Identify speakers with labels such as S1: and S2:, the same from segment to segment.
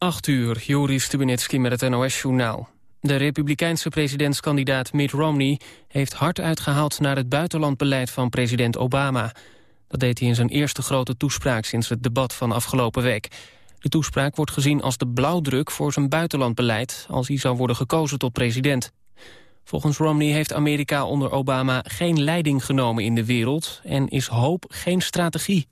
S1: 8 uur, Joris Stubenitski met het NOS-journaal. De republikeinse presidentskandidaat Mitt Romney heeft hard uitgehaald naar het buitenlandbeleid van president Obama. Dat deed hij in zijn eerste grote toespraak sinds het debat van afgelopen week. De toespraak wordt gezien als de blauwdruk voor zijn buitenlandbeleid als hij zou worden gekozen tot president. Volgens Romney heeft Amerika onder Obama geen leiding genomen in de wereld en is hoop geen strategie.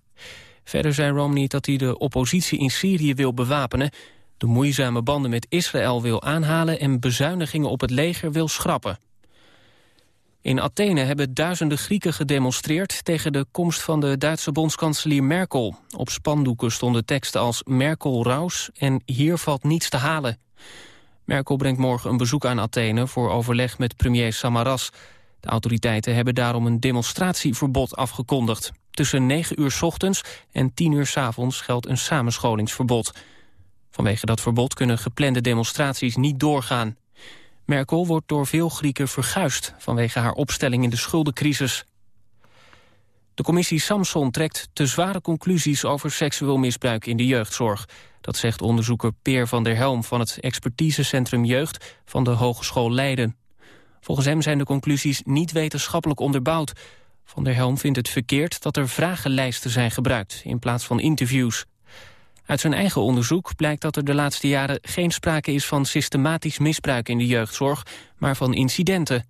S1: Verder zei Romney dat hij de oppositie in Syrië wil bewapenen de moeizame banden met Israël wil aanhalen... en bezuinigingen op het leger wil schrappen. In Athene hebben duizenden Grieken gedemonstreerd... tegen de komst van de Duitse bondskanselier Merkel. Op spandoeken stonden teksten als Merkel raus en hier valt niets te halen. Merkel brengt morgen een bezoek aan Athene... voor overleg met premier Samaras. De autoriteiten hebben daarom een demonstratieverbod afgekondigd. Tussen 9 uur s ochtends en 10 uur s avonds geldt een samenscholingsverbod... Vanwege dat verbod kunnen geplande demonstraties niet doorgaan. Merkel wordt door veel Grieken verguisd vanwege haar opstelling in de schuldencrisis. De commissie Samson trekt te zware conclusies over seksueel misbruik in de jeugdzorg. Dat zegt onderzoeker Peer van der Helm van het expertisecentrum Jeugd van de Hogeschool Leiden. Volgens hem zijn de conclusies niet wetenschappelijk onderbouwd. Van der Helm vindt het verkeerd dat er vragenlijsten zijn gebruikt in plaats van interviews. Uit zijn eigen onderzoek blijkt dat er de laatste jaren geen sprake is van systematisch misbruik in de jeugdzorg, maar van incidenten.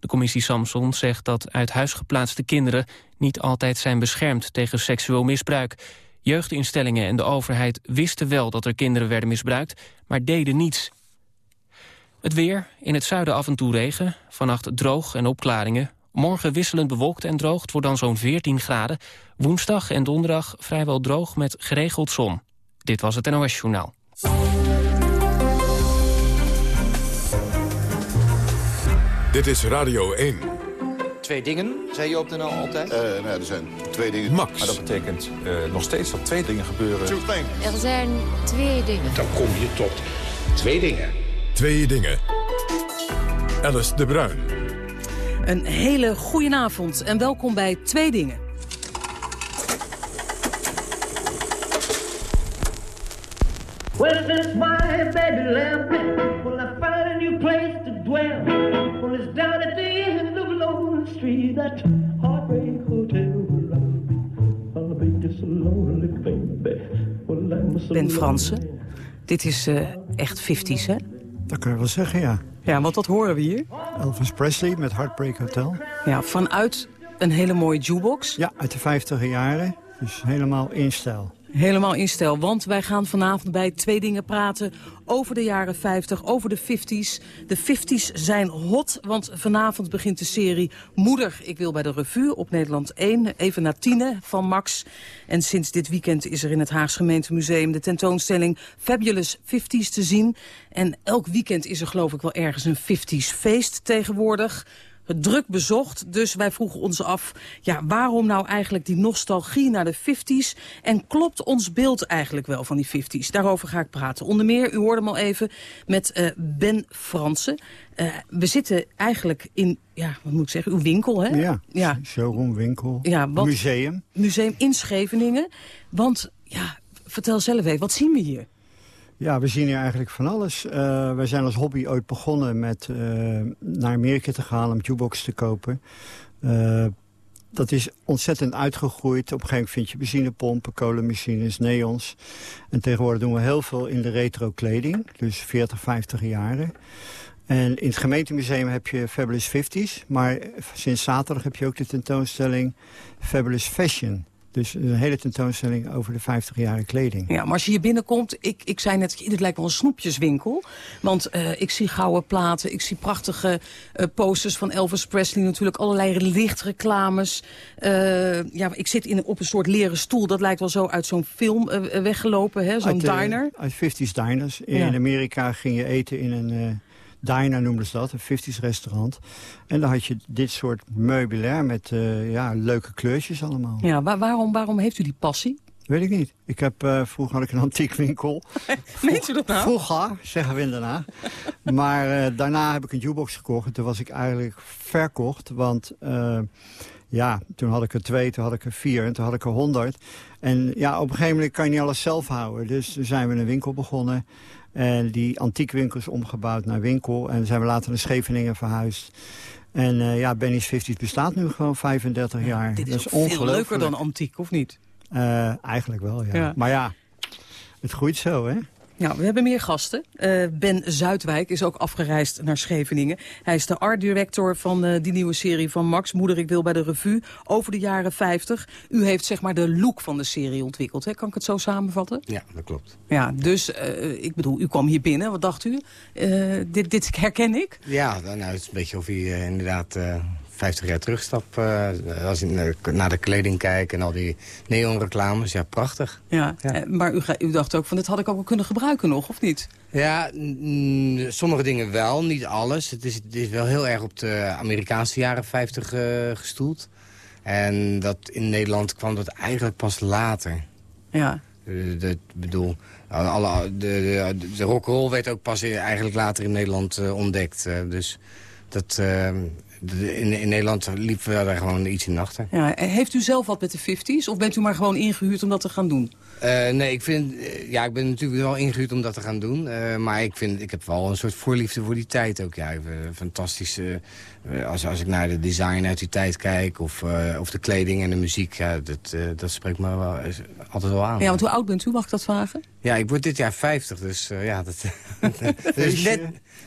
S1: De commissie Samson zegt dat uit huis geplaatste kinderen niet altijd zijn beschermd tegen seksueel misbruik. Jeugdinstellingen en de overheid wisten wel dat er kinderen werden misbruikt, maar deden niets. Het weer, in het zuiden af en toe regen, vannacht droog en opklaringen. Morgen wisselend bewolkt en droog, het wordt dan zo'n 14 graden. Woensdag en donderdag vrijwel droog met geregeld zon. Dit was het NOS Journaal.
S2: Dit is Radio 1.
S3: Twee dingen, zei je op de NL altijd?
S4: Uh, nou, er zijn twee dingen.
S2: Max.
S3: Maar dat betekent uh, nog steeds dat twee dingen gebeuren.
S5: Er zijn twee dingen.
S6: Dan kom je tot twee dingen.
S2: Twee dingen. Alice de Bruin.
S7: Een hele goede avond en welkom bij Twee Dingen. Well, it's my baby lamb. Well, I find a new place to dwell. Well, it's down at the end of Lone Street, that heartbreak hotel. I'll be this lonely baby. Well, I'm so ben Fransen. Dit is uh, echt 50s, hè?
S8: Dat kan je wel zeggen, ja.
S7: Ja, want dat horen we hier.
S8: Elvis Presley met Heartbreak Hotel.
S7: Ja, vanuit een hele mooie jukebox.
S8: Ja, uit de 50 jaren. Dus helemaal in stijl.
S7: Helemaal in stijl, want wij gaan vanavond bij twee dingen praten over de jaren 50, over de 50s. De 50s zijn hot, want vanavond begint de serie Moeder, ik wil bij de revue op Nederland 1. Even na tienen van Max. En sinds dit weekend is er in het Haags Gemeentemuseum de tentoonstelling Fabulous 50s te zien. En elk weekend is er geloof ik wel ergens een 50s feest tegenwoordig druk bezocht. Dus wij vroegen ons af, ja, waarom nou eigenlijk die nostalgie naar de 50s? En klopt ons beeld eigenlijk wel van die 50s? Daarover ga ik praten. Onder meer, u hoorde hem al even, met uh, Ben Fransen. Uh, we zitten eigenlijk in, ja, wat moet ik zeggen, uw winkel, hè?
S8: Ja, ja. showroom, winkel, ja, wat, museum.
S7: Museum in Scheveningen. Want, ja, vertel zelf even, wat zien we hier?
S8: Ja, we zien hier eigenlijk van alles. Uh, wij zijn als hobby ooit begonnen met uh, naar Amerika te gaan om jukebox te kopen. Uh, dat is ontzettend uitgegroeid. Op een gegeven moment vind je benzinepompen, kolenmachines, neons. En tegenwoordig doen we heel veel in de retro kleding. Dus 40, 50 jaren. En in het gemeentemuseum heb je Fabulous 50s. Maar sinds zaterdag heb je ook de tentoonstelling Fabulous Fashion. Dus een hele tentoonstelling over de 50-jarige kleding.
S7: Ja, maar als je hier binnenkomt, ik, ik zei net, dit lijkt wel een snoepjeswinkel. Want uh, ik zie gouden platen, ik zie prachtige uh, posters van Elvis Presley. Natuurlijk allerlei lichtreclames. Uh, ja, ik zit in, op een soort leren stoel. Dat lijkt wel zo uit zo'n film weggelopen, zo'n diner.
S8: Uit 50s diners. In ja. Amerika ging je eten in een diner noemden ze dat, een 50s restaurant. En dan had je dit soort meubilair met uh, ja, leuke kleurtjes allemaal.
S7: Ja, waar, waarom, waarom heeft u die passie?
S8: Weet ik niet. Ik heb, uh, vroeger had ik een antiekwinkel.
S7: Weet u dat nou?
S8: Vroeger, zeggen we daarna. maar uh, daarna heb ik een jukebox gekocht. En toen was ik eigenlijk verkocht. Want ja, toen had ik er twee, toen had ik er vier en toen had ik er honderd. En ja, op een gegeven moment kan je niet alles zelf houden. Dus toen zijn we een winkel begonnen. En die antiekwinkel is omgebouwd naar winkel. En zijn we later naar Scheveningen verhuisd. En uh, ja, Benny's 50 bestaat nu gewoon 35 jaar.
S7: Dit is,
S8: dat is
S7: veel leuker dan antiek, of niet?
S8: Uh, eigenlijk wel, ja.
S7: Ja.
S8: Maar ja, het groeit zo, hè?
S7: Nou, we hebben meer gasten. Uh, ben Zuidwijk is ook afgereisd naar Scheveningen. Hij is de art-director van uh, die nieuwe serie van Max, Moeder ik wil bij de revue, over de jaren 50. U heeft zeg maar de look van de serie ontwikkeld, hè? kan ik het zo samenvatten?
S4: Ja, dat klopt.
S7: Ja, dus uh, ik bedoel, u kwam hier binnen, wat dacht u? dit, dit herken ik?
S4: Ja, nou, het is een beetje of u inderdaad... 50 jaar terugstap, uh, als ik naar de kleding kijk en al die neonreclames, ja, prachtig.
S7: Ja, ja. maar u, u, dacht ook van, dit had ik ook wel kunnen gebruiken nog, of niet?
S4: Ja, sommige dingen wel, niet alles. Het is, het is wel heel erg op de Amerikaanse jaren 50 uh, gestoeld. En dat in Nederland kwam dat eigenlijk pas later.
S7: Ja.
S4: Ik bedoel, alle, de, de, de rock'n'roll werd ook pas eigenlijk later in Nederland ontdekt. dus dat... In, in, Nederland liepen we daar gewoon iets in achter.
S7: Ja, heeft u zelf wat met de 50s? Of bent u maar gewoon ingehuurd om dat te gaan doen?
S4: Uh, nee, ik, vind, uh, ja, ik ben natuurlijk wel ingehuurd om dat te gaan doen. Uh, maar ik, vind, ik heb wel een soort voorliefde voor die tijd ook. Ja, fantastische... als, als ik naar de design uit die tijd kijk... of, of de kleding en de muziek... Ja, dat, dat spreekt me wel, altijd wel aan.
S7: Ja, want hoe oud bent u? Mag ik dat vragen?
S4: Ja, ik word dit jaar 50, dus ja, dat... dus net,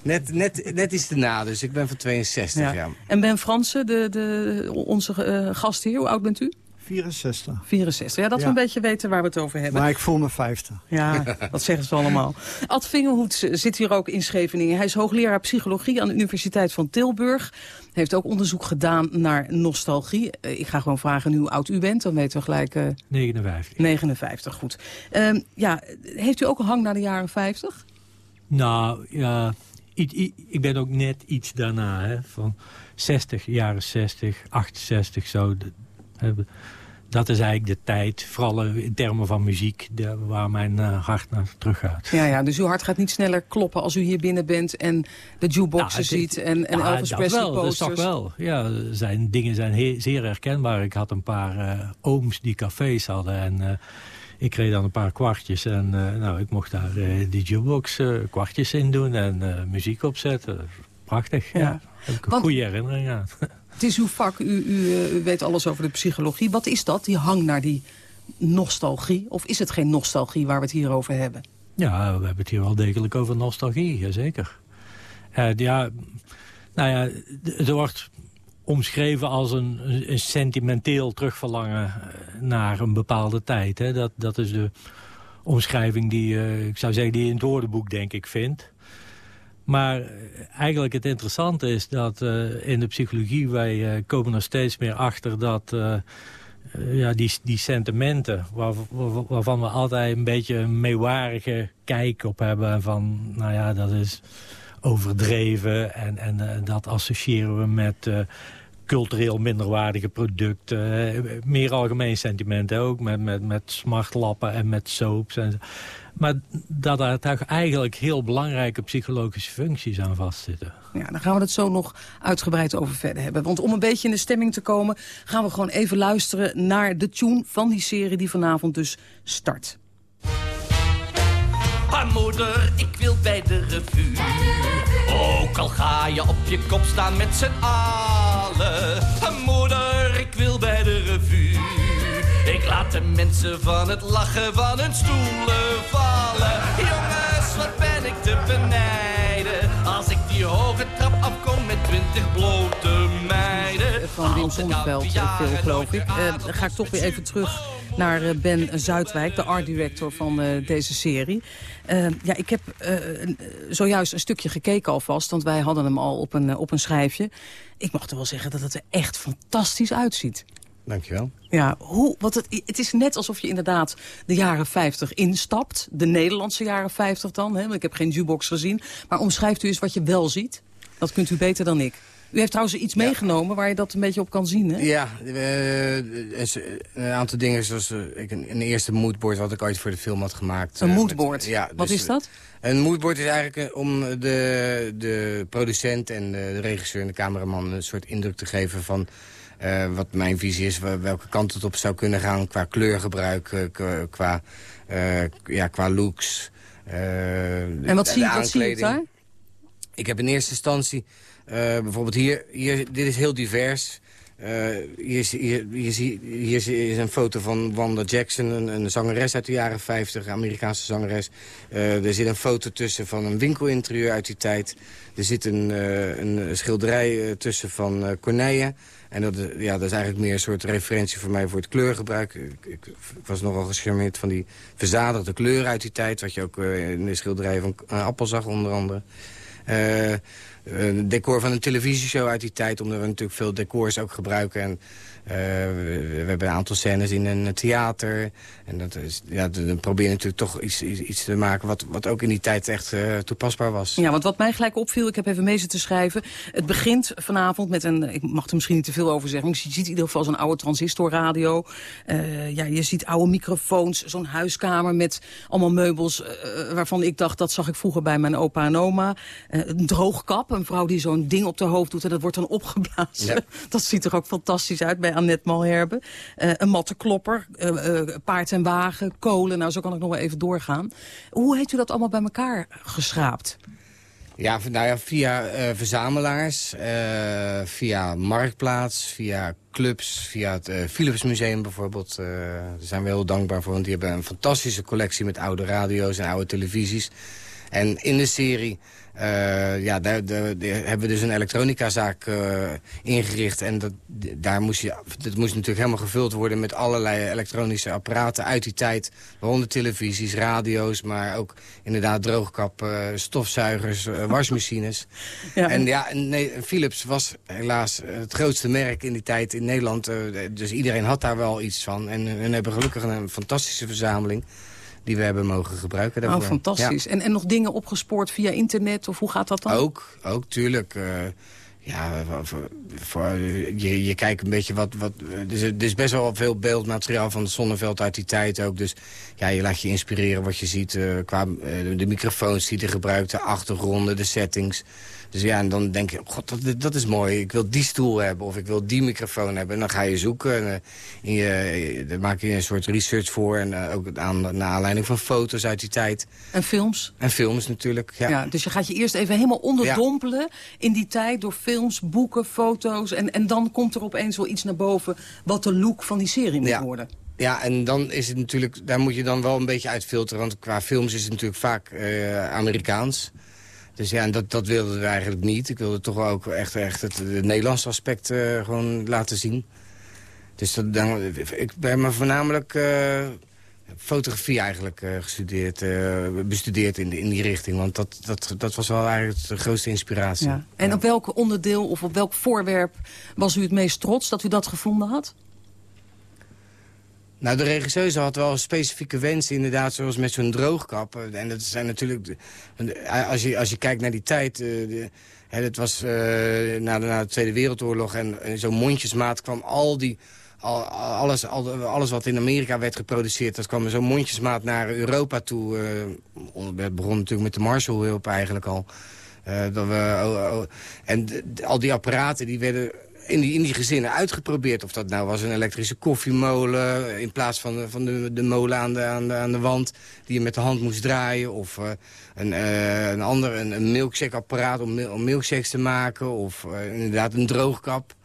S4: net, net, net iets erna, dus ik ben van 62, ja. ja.
S7: En Ben Fransen, de, de, onze uh, gastheer, hoe oud bent u?
S8: 64.
S7: 64, ja, dat
S8: Ja.
S7: we een beetje weten waar we het over hebben.
S8: Maar ik voel me 50.
S7: Ja, dat zeggen ze allemaal. Ad Vingerhoed zit hier ook in Scheveningen. Hij is hoogleraar psychologie aan de Universiteit van Tilburg. Heeft ook onderzoek gedaan naar nostalgie. Uh, ik ga gewoon vragen hoe oud u bent, dan weten we gelijk... Uh,
S9: 59.
S7: 59, goed. Uh, ja, heeft u ook een hang naar de jaren 50?
S9: Nou, ja... Ik ben ook net iets daarna, hè, van 60, jaren 60, 68, zo. De, dat is eigenlijk de tijd, vooral in termen van muziek, de, waar mijn uh, hart naar teruggaat.
S7: Ja, ja, dus uw hart gaat niet sneller kloppen als u hier binnen bent en de jukeboxen
S9: Nou,
S7: ziet en, en
S9: ja,
S7: Elvis
S9: dat
S7: Presley
S9: wel, dat
S7: posters.
S9: toch wel. Ja, zijn, dingen zijn zeer herkenbaar. Ik had een paar uh, ooms die cafés hadden en... Uh, ik kreeg dan een paar kwartjes en nou, ik mocht daar die jukebox kwartjes in doen en muziek opzetten. Prachtig, ja. heb ik een
S7: Want-
S9: goede herinnering aan.
S7: Het is uw vak, u, eh, u weet alles over de psychologie. Wat is dat, die hang naar die nostalgie? Of is het geen nostalgie waar we het hier over hebben?
S9: Ja, we hebben het hier wel degelijk over nostalgie, jazeker. Uh, ja, nou ja, het wordt omschreven als een, een sentimenteel terugverlangen naar een bepaalde tijd. Hè. Dat, dat is de omschrijving die, uh, ik zou zeggen, die je in het woordenboek denk ik vindt. Maar eigenlijk het interessante is dat uh, in de psychologie... wij uh, komen er steeds meer achter dat ja, die, die sentimenten... Waar, waarvan we altijd een beetje een meewarige kijk op hebben... van, nou ja, dat is overdreven en, en dat associëren we met... cultureel minderwaardige producten. meer algemeen sentimenten ook, met, met, met smartlappen en met soaps. En, maar dat daar toch eigenlijk heel belangrijke psychologische functies aan vastzitten.
S7: Ja, daar gaan we het zo nog uitgebreid over verder hebben. Want om een beetje in de stemming te komen... gaan we gewoon even luisteren naar de tune van die serie die vanavond dus start.
S10: Ah, moeder, ik wil bij de revue. Ook al ga je op je kop staan met z'n allen. Moeder, ik wil bij de revue. Laat de mensen van het lachen van hun stoelen vallen. Jongens, wat ben ik te benijden. Als ik die hoge trap afkom met twintig blote meiden.
S7: Van Wim Sonneveld, uh, veel geloof ik. Uh, dan ga ik toch weer even terug naar uh, Ben Zuidwijk, de art director van uh, deze serie. Uh, ja, ik heb uh, zojuist een stukje gekeken alvast, want wij hadden hem al op een, op een schijfje. Ik mag toch wel zeggen dat het er echt fantastisch uitziet.
S4: Dankjewel.
S7: Ja, hoe, want het, het is net alsof je inderdaad de jaren 50 instapt. De Nederlandse jaren 50 dan, hè, want ik heb geen jukebox gezien. Maar omschrijft u eens wat je wel ziet. Dat kunt u beter dan ik. U heeft trouwens iets ja. meegenomen waar je dat een beetje op kan zien, hè?
S4: Ja, uh, een aantal dingen zoals uh, een, een, eerste moodboard wat ik ooit voor de film had gemaakt.
S7: Een moodboard?
S4: Met, ja,
S7: wat
S4: dus,
S7: is dat?
S4: Een moodboard is eigenlijk om de, de producent en de regisseur en de cameraman een soort indruk te geven van Eh, wat mijn visie is, welke kant het op zou kunnen gaan qua kleurgebruik, uh, qua, uh, ja, qua looks.
S7: en wat zie, je, wat zie je daar?
S4: Ik heb in eerste instantie, bijvoorbeeld hier, hier, dit is heel divers. hier, hier, hier, hier, is een foto van Wanda Jackson, een, een zangeres uit de jaren 50, Amerikaanse zangeres. er zit een foto tussen van een winkelinterieur uit die tijd. Er zit een, een schilderij tussen van Corneille. En dat, ja, dat is eigenlijk meer een soort referentie voor mij voor het kleurgebruik. Ik, ik, was nogal gecharmeerd van die verzadigde kleuren uit die tijd... wat je ook uh, in de schilderij van uh, Appel zag, onder andere. Een decor van een televisieshow uit die tijd... omdat we natuurlijk veel decors ook gebruiken... En, we, hebben een aantal scènes in een theater. En dat is, ja, dan probeer je natuurlijk toch iets, iets, te maken... Wat, wat ook in die tijd echt uh, toepasbaar was.
S7: Ja, want wat mij gelijk opviel, ik heb even mee te schrijven... het begint vanavond met een... ik mag er misschien niet te veel over zeggen... maar je ziet in ieder geval zo'n oude transistorradio. Uh, ja, je ziet oude microfoons, zo'n huiskamer met allemaal meubels... waarvan ik dacht, dat zag ik vroeger bij mijn opa en oma. een droogkap, een vrouw die zo'n ding op de hoofd doet... en dat wordt dan opgeblazen. Ja. Dat ziet er ook fantastisch uit bij Annette Malherbe. Uh, een mattenklopper, uh, uh, paard en wagen, kolen. Nou, zo kan ik nog wel even doorgaan. Hoe heeft u dat allemaal bij elkaar geschraapt?
S4: Ja, nou ja, via verzamelaars, via Marktplaats, via clubs, via het Philips Museum bijvoorbeeld. daar zijn we heel dankbaar voor, want die hebben een fantastische collectie met oude radio's en oude televisies. En in de serie uh, ja, daar, daar, hebben we dus een elektronicazaak uh, ingericht. En dat, daar moest je, dat moest natuurlijk helemaal gevuld worden met allerlei elektronische apparaten uit die tijd. Waaronder televisies, radio's, maar ook inderdaad droogkappen, stofzuigers, uh, wasmachines. Ja. En ja, nee, Philips was helaas het grootste merk in die tijd in Nederland. dus iedereen had daar wel iets van. En, en hebben gelukkig een fantastische verzameling die we hebben mogen gebruiken daarvoor.
S7: Oh, fantastisch. En, en nog dingen opgespoord via internet, of hoe gaat dat dan?
S4: Ook, ook tuurlijk. Uh, ja, voor, voor, je, je kijkt een beetje wat... wat dus er is best wel veel beeldmateriaal van het Zonneveld uit die tijd ook. Dus ja, je laat je inspireren wat je ziet uh, qua uh, de microfoons die er gebruikt, de achtergronden, de settings. Dus ja, en dan denk je, god, dat, dat is mooi. Ik wil die stoel hebben of ik wil die microfoon hebben. En dan ga je zoeken. En, uh, je, daar maak je een soort research voor. En uh, ook aan, naar aanleiding van foto's uit die tijd.
S7: En films?
S4: En films natuurlijk, ja.
S7: ja dus je gaat je eerst even helemaal onderdompelen in die tijd... door films, boeken, foto's. En, en dan komt er opeens wel iets naar boven... wat de look van die serie moet worden.
S4: Ja, en dan is het natuurlijk, daar moet je dan wel een beetje uitfilteren. Want qua films is het natuurlijk vaak uh, Amerikaans. Dus ja, en dat, dat wilden we eigenlijk niet. Ik wilde toch ook echt, echt het, het Nederlandse aspect uh, gewoon laten zien. Dus dat, dan, ik ben me voornamelijk uh, fotografie eigenlijk uh, gestudeerd, bestudeerd in, in die richting. Want dat, dat, dat was wel eigenlijk de grootste inspiratie. Ja.
S7: En
S4: ja.
S7: op welk onderdeel of op welk voorwerp was u het meest trots dat u dat gevonden had?
S4: Nou, de regisseuse had wel specifieke wensen, inderdaad, zoals met zo'n droogkap. En dat zijn natuurlijk, als je, als je kijkt naar die tijd... Hè, dat was na, de, na de Tweede Wereldoorlog en, en zo'n mondjesmaat kwam al die... Al, alles, al, alles wat in Amerika werd geproduceerd, dat kwam zo'n mondjesmaat naar Europa toe. Uh, het begon natuurlijk met de Marshallhulp eigenlijk al. Dat we, oh, oh, en al die apparaten die werden in die, in die gezinnen uitgeprobeerd. Of dat nou was een elektrische koffiemolen... in plaats van, de, van de, de molen aan de, aan, de, aan de wand die je met de hand moest draaien. Of uh, een, uh, een ander, een, een milkshake-apparaat om, om milkshakes te maken. Of inderdaad een droogkap.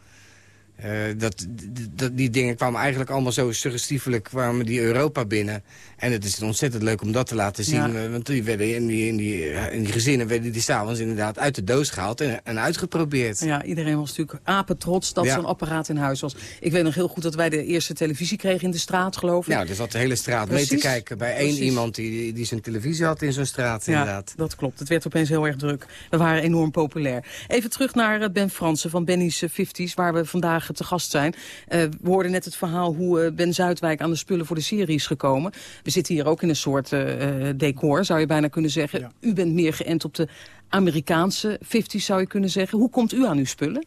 S4: Dat, dat, die dingen kwamen eigenlijk allemaal zo suggestiefelijk kwamen die Europa binnen. En het is ontzettend leuk om dat te laten zien. Ja. Want die werden in die, in, die, in die gezinnen werden die s'avonds inderdaad uit de doos gehaald en, en uitgeprobeerd.
S7: Ja, iedereen was natuurlijk apetrots dat ja. zo'n apparaat in huis was. Ik weet nog heel goed dat wij de eerste televisie kregen in de straat, geloof ik.
S4: Ja, dus zat de hele straat Precies. mee te kijken bij één Precies. iemand die, die zijn televisie had in zo'n straat,
S7: ja,
S4: inderdaad.
S7: dat klopt. Het werd opeens heel erg druk. We waren enorm populair. Even terug naar Ben Fransen van Benny's 50s, waar we vandaag te gast zijn. Uh, we hoorden net het verhaal hoe Ben Zuidwijk aan de spullen voor de serie is gekomen. We zitten hier ook in een soort uh, decor, zou je bijna kunnen zeggen. Ja. U bent meer geënt op de Amerikaanse 50s, zou je kunnen zeggen. Hoe komt u aan uw spullen?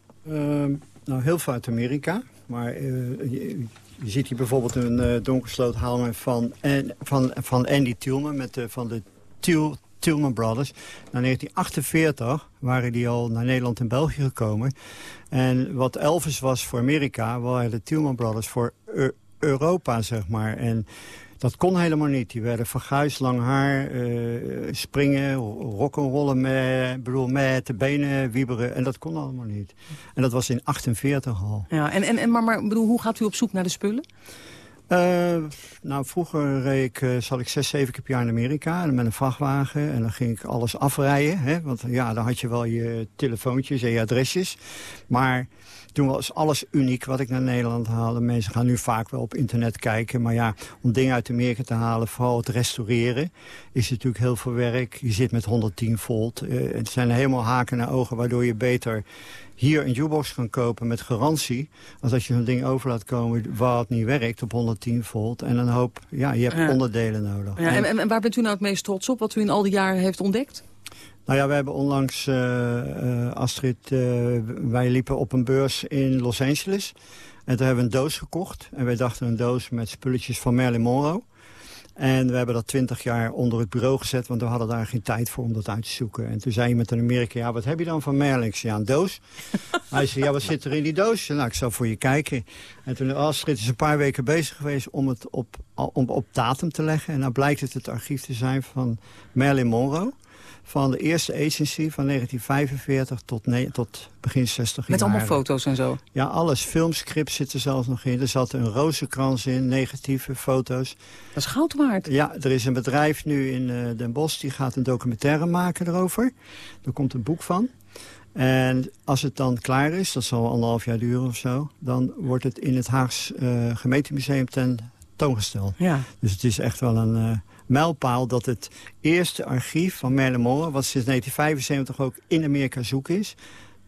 S8: nou, heel veel uit Amerika. Maar je, je ziet hier bijvoorbeeld een donkersloot hangen van, van, van Andy Tillman met de, van de Till Tillman Brothers. Na 1948 waren die al naar Nederland en België gekomen. En wat Elvis was voor Amerika, waren de Tillman Brothers voor Europa, zeg maar. En dat kon helemaal niet. Die werden verguisd, lang haar, uh, springen, rock'n'rollen met, bedoel, met de benen wieberen. En dat kon allemaal niet. En dat was in 48 al.
S7: Ja, en, en, en maar, maar bedoel, hoe gaat u op zoek naar de spullen?
S8: Uh, nou, vroeger reed ik, uh, zat ik zes, zeven keer per jaar in Amerika met een vrachtwagen. En dan ging ik alles afrijden. Hè, want ja, dan had je wel je telefoontjes en je adresjes. Maar toen was alles uniek wat ik naar Nederland haalde. Mensen gaan nu vaak wel op internet kijken. Maar ja, om dingen uit Amerika te halen, vooral het restaureren... is natuurlijk heel veel werk. Je zit met 110 volt. Uh, het zijn helemaal haken naar ogen, waardoor je beter hier een jukebox kan kopen met garantie... als dat je zo'n ding over laat komen waar het niet werkt op 110 volt. En een hoop, ja, je hebt onderdelen nodig.
S7: Ja, en, en, waar bent u nou het meest trots op, wat u in al die jaren heeft ontdekt?
S8: Nou ja, we hebben onlangs, uh, Astrid, uh, wij liepen op een beurs in Los Angeles. En toen hebben we een doos gekocht. En wij dachten een doos met spulletjes van Marilyn Monroe. En we hebben dat twintig jaar onder het bureau gezet, want we hadden daar geen tijd voor om dat uit te zoeken. En toen zei iemand in Amerika, ja, wat heb je dan van Merlin? Ik zei, ja, een doos. Hij zei, ja, wat zit er in die doos? Nou, ik zal voor je kijken. En toen Astrid is een paar weken bezig geweest om het op, om, op datum te leggen. En nou blijkt het het archief te zijn van Marilyn Monroe van de eerste agency van 1945 tot, tot begin 60
S7: Met allemaal foto's en zo?
S8: Ja, alles. Filmscripts zitten zelfs nog in. Er zat een rozenkrans in, negatieve foto's.
S7: Dat is goud waard.
S8: Ja, er is een bedrijf nu in uh, Den Bosch... die gaat een documentaire maken erover. Er komt een boek van. En als het dan klaar is, dat zal anderhalf jaar duren of zo... dan wordt het in het Haags uh, gemeentemuseum ten toongesteld. Ja. Dus het is echt wel een... Uh, mijlpaal dat het eerste archief van Merle Monroe... wat sinds 1975 ook in Amerika zoek is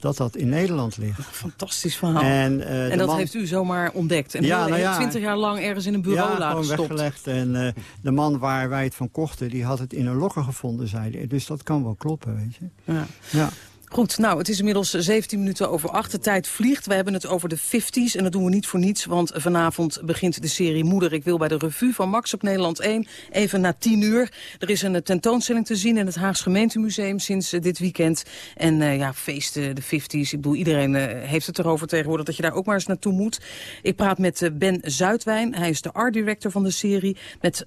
S8: dat dat in Nederland ligt.
S7: Fantastisch verhaal. En, uh, en dat heeft u zomaar ontdekt. En ja, nou ja, twintig jaar lang ergens in een bureau ja, laten
S8: gewoon weggelegd. En uh, de man waar wij het van kochten, die had het in een lokker gevonden, zei hij. Dus dat kan wel kloppen, weet je. Ja.
S7: ja. Goed, nou, het is inmiddels 17 minuten over acht. De tijd vliegt. We hebben het over de 50s en dat doen we niet voor niets. Want vanavond begint de serie Moeder, ik wil bij de revue van Max op Nederland 1. Even na 10 uur. Er is een tentoonstelling te zien in het Haags Gemeentemuseum sinds uh, dit weekend. En uh, ja, feesten, de 50s. Ik bedoel, iedereen heeft het erover tegenwoordig dat je daar ook maar eens naartoe moet. Ik praat met Ben Zuidwijn. Hij is de art director van de serie. Met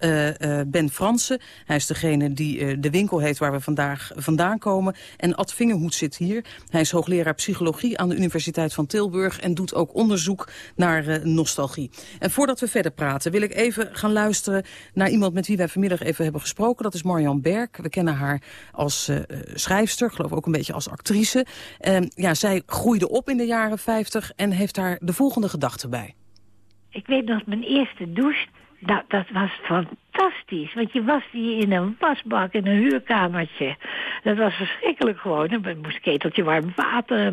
S7: Ben Fransen. Hij is degene die de winkel heeft waar we vandaag vandaan komen. En Ad Vingerhoed zit hier. Hij is hoogleraar psychologie aan de Universiteit van Tilburg... en doet ook onderzoek naar uh, nostalgie. En voordat we verder praten wil ik even gaan luisteren... naar iemand met wie wij vanmiddag even hebben gesproken. Dat is Marianne Berg. We kennen haar als uh, schrijfster, geloof ook een beetje als actrice. Ja, zij groeide op in de jaren 50 en heeft daar de volgende gedachte bij.
S11: Ik weet nog, mijn eerste douche, dat, dat was van fantastisch. Want je was die in een wasbak, in een huurkamertje. Dat was verschrikkelijk gewoon. Dan moest keteltje warm water.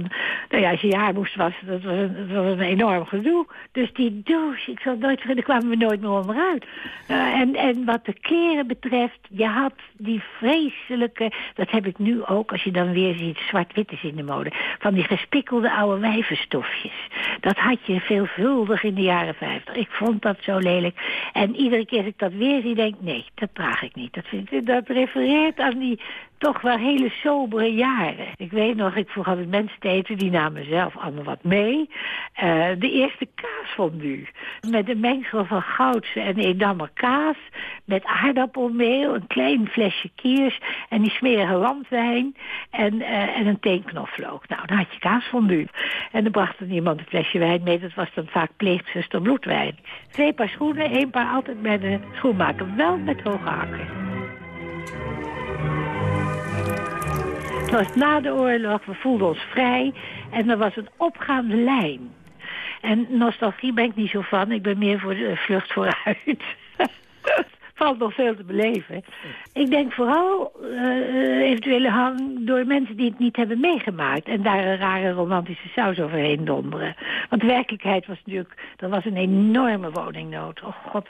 S11: Nou ja, als je haar moest wassen, dat was, een, dat was een enorm gedoe. Dus die douche, ik zal nooit vergeten, daar kwamen we nooit meer onderuit. Uh, en, en wat de kleren betreft, je had die vreselijke... Dat heb ik nu ook, als je dan weer ziet, zwart-wit is in de mode. Van die gespikkelde oude wijvenstofjes. Dat had je veelvuldig in de jaren 50. Ik vond dat zo lelijk. En iedere keer als ik dat weer zie die denkt, nee, dat draag ik niet. Dat, dat refereert aan die toch wel hele sobere jaren. Ik weet nog, ik vroeg altijd mensen te eten, die namen zelf allemaal wat mee. Uh, de eerste kaasfondue. Met een mengsel van goudse en Edammer kaas. Met aardappelmeel, een klein flesje kiers en die smerige landwijn. En, uh, en een teenknoflook. Nou, dan had je kaasfondue. En dan bracht er iemand een flesje wijn mee. Dat was dan vaak pleegzuster bloedwijn. Twee paar schoenen, één paar altijd bij de schoenmaker. Wel met hoge hakken. Het was na de oorlog, we voelden ons vrij en er was een opgaande lijn. En nostalgie ben ik niet zo van, ik ben meer voor de vlucht vooruit. valt nog veel te beleven. Ik denk vooral uh, eventuele hang door mensen die het niet hebben meegemaakt... en daar een rare romantische saus overheen donderen. Want de werkelijkheid was natuurlijk... er was een enorme woningnood. Oh god,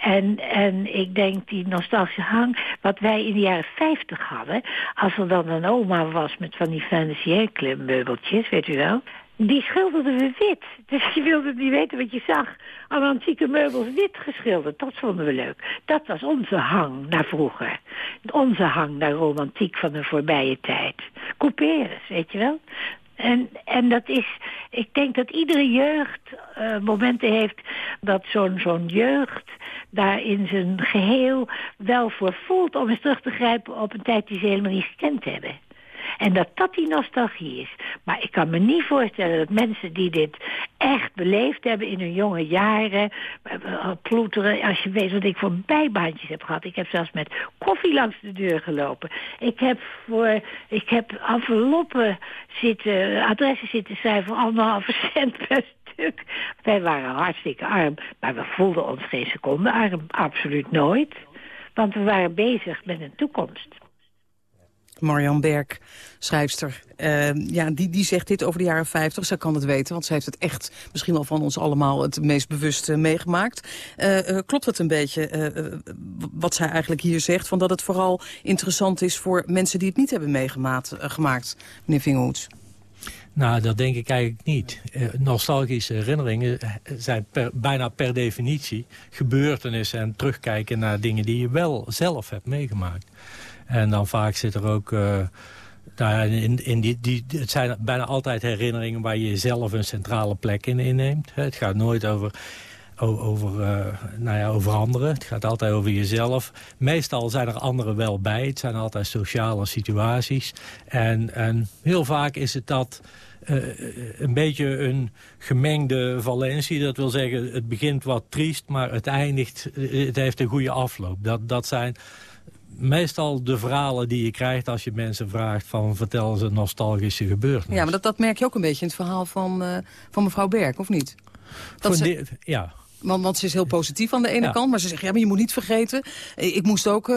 S11: en, en ik denk die nostalgische hang, wat wij in de jaren 50 hadden... als er dan een oma was met van die fancy meubeltjes, weet u wel... Die schilderden we wit. Dus je wilde niet weten wat je zag. Alle antieke meubels wit geschilderd. Dat vonden we leuk. Dat was onze hang naar vroeger. Onze hang naar romantiek van de voorbije tijd. Couperus, weet je wel? En, en dat is, ik denk dat iedere jeugd uh, momenten heeft dat zo'n zo'n jeugd daar in zijn geheel wel voor voelt om eens terug te grijpen op een tijd die ze helemaal niet gekend hebben. En dat dat die nostalgie is. Maar ik kan me niet voorstellen dat mensen die dit echt beleefd hebben in hun jonge jaren... Eh, ploeteren, als je weet wat ik voor bijbaantjes heb gehad. Ik heb zelfs met koffie langs de deur gelopen. Ik heb, voor, ik heb enveloppen zitten, adressen zitten schrijven anderhalve cent per stuk. Wij waren hartstikke arm, maar we voelden ons geen seconde arm. Absoluut nooit. Want we waren bezig met een toekomst.
S7: Marian Berg, schrijfster, uh, ja, die, die zegt dit over de jaren 50. Zij kan het weten, want zij heeft het echt misschien wel van ons allemaal het meest bewust meegemaakt. Uh, klopt het een beetje wat zij eigenlijk hier zegt? Van dat het vooral interessant is voor mensen die het niet hebben meegemaakt, gemaakt, meneer?
S9: Nou, dat denk ik eigenlijk niet. nostalgische herinneringen zijn bijna per definitie gebeurtenissen en terugkijken naar dingen die je wel zelf hebt meegemaakt. En dan vaak zit er ook... Uh, nou ja, in, in die, die, het zijn bijna altijd herinneringen waar je zelf een centrale plek in inneemt. Het gaat nooit over, over, uh, nou ja, over anderen. Het gaat altijd over jezelf. Meestal zijn er anderen wel bij. Het zijn altijd sociale situaties. En, en heel vaak is het dat... Uh, een beetje een gemengde valentie. Dat wil zeggen, het begint wat triest, maar het eindigt, het heeft een goede afloop. Dat, dat zijn meestal de verhalen die je krijgt als je mensen vraagt van vertel ze een nostalgische gebeurtenis.
S7: Ja, maar dat, dat merk je ook een beetje in het verhaal van, uh, van mevrouw Berg, of niet?
S9: Dat ze, ja.
S7: Want, want ze is heel positief aan de ene kant, maar ze zegt, ja, maar je moet niet vergeten, ik moest ook uh,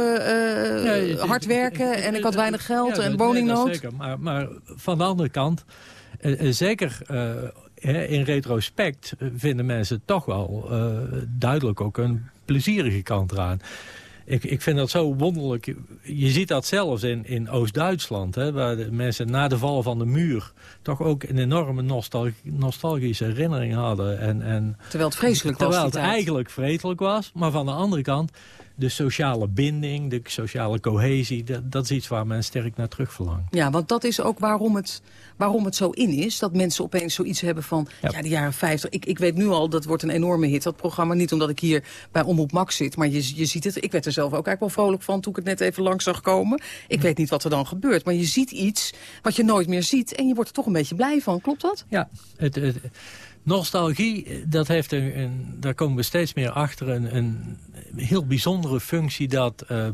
S7: ja, hard werken en ik had weinig geld en woningnood.
S9: Ja, zeker, maar, maar van de andere kant, uh, zeker in retrospect vinden mensen toch wel duidelijk ook een plezierige kant eraan ik, ik vind dat zo wonderlijk. Je ziet dat zelfs in, in Oost-Duitsland, waar de mensen na de val van de muur... toch ook een enorme nostalgische herinnering hadden. En, en,
S7: terwijl het vreselijk
S9: was. Terwijl
S7: het
S9: eigenlijk vreselijk was. Maar van de andere kant de sociale binding, de sociale cohesie... Dat, dat, is iets waar men sterk naar terug verlangt.
S7: Ja, want dat is ook waarom het, waarom het zo in is. Dat mensen opeens zoiets hebben van, ja, de jaren 50. Ik, ik weet nu al, dat wordt een enorme hit, dat programma. Niet omdat ik hier bij Omroep Max zit, maar je, je ziet het. Ik werd er zelf ook eigenlijk wel vrolijk van toen ik het net even langs zag komen. Ik weet niet wat er dan gebeurt, maar je ziet iets wat je nooit meer ziet. En je wordt er toch een beetje blij van, klopt dat?
S9: Ja, het, het Nostalgie, dat heeft een, een, daar komen we steeds meer achter, een, een heel bijzondere functie dat... Uh,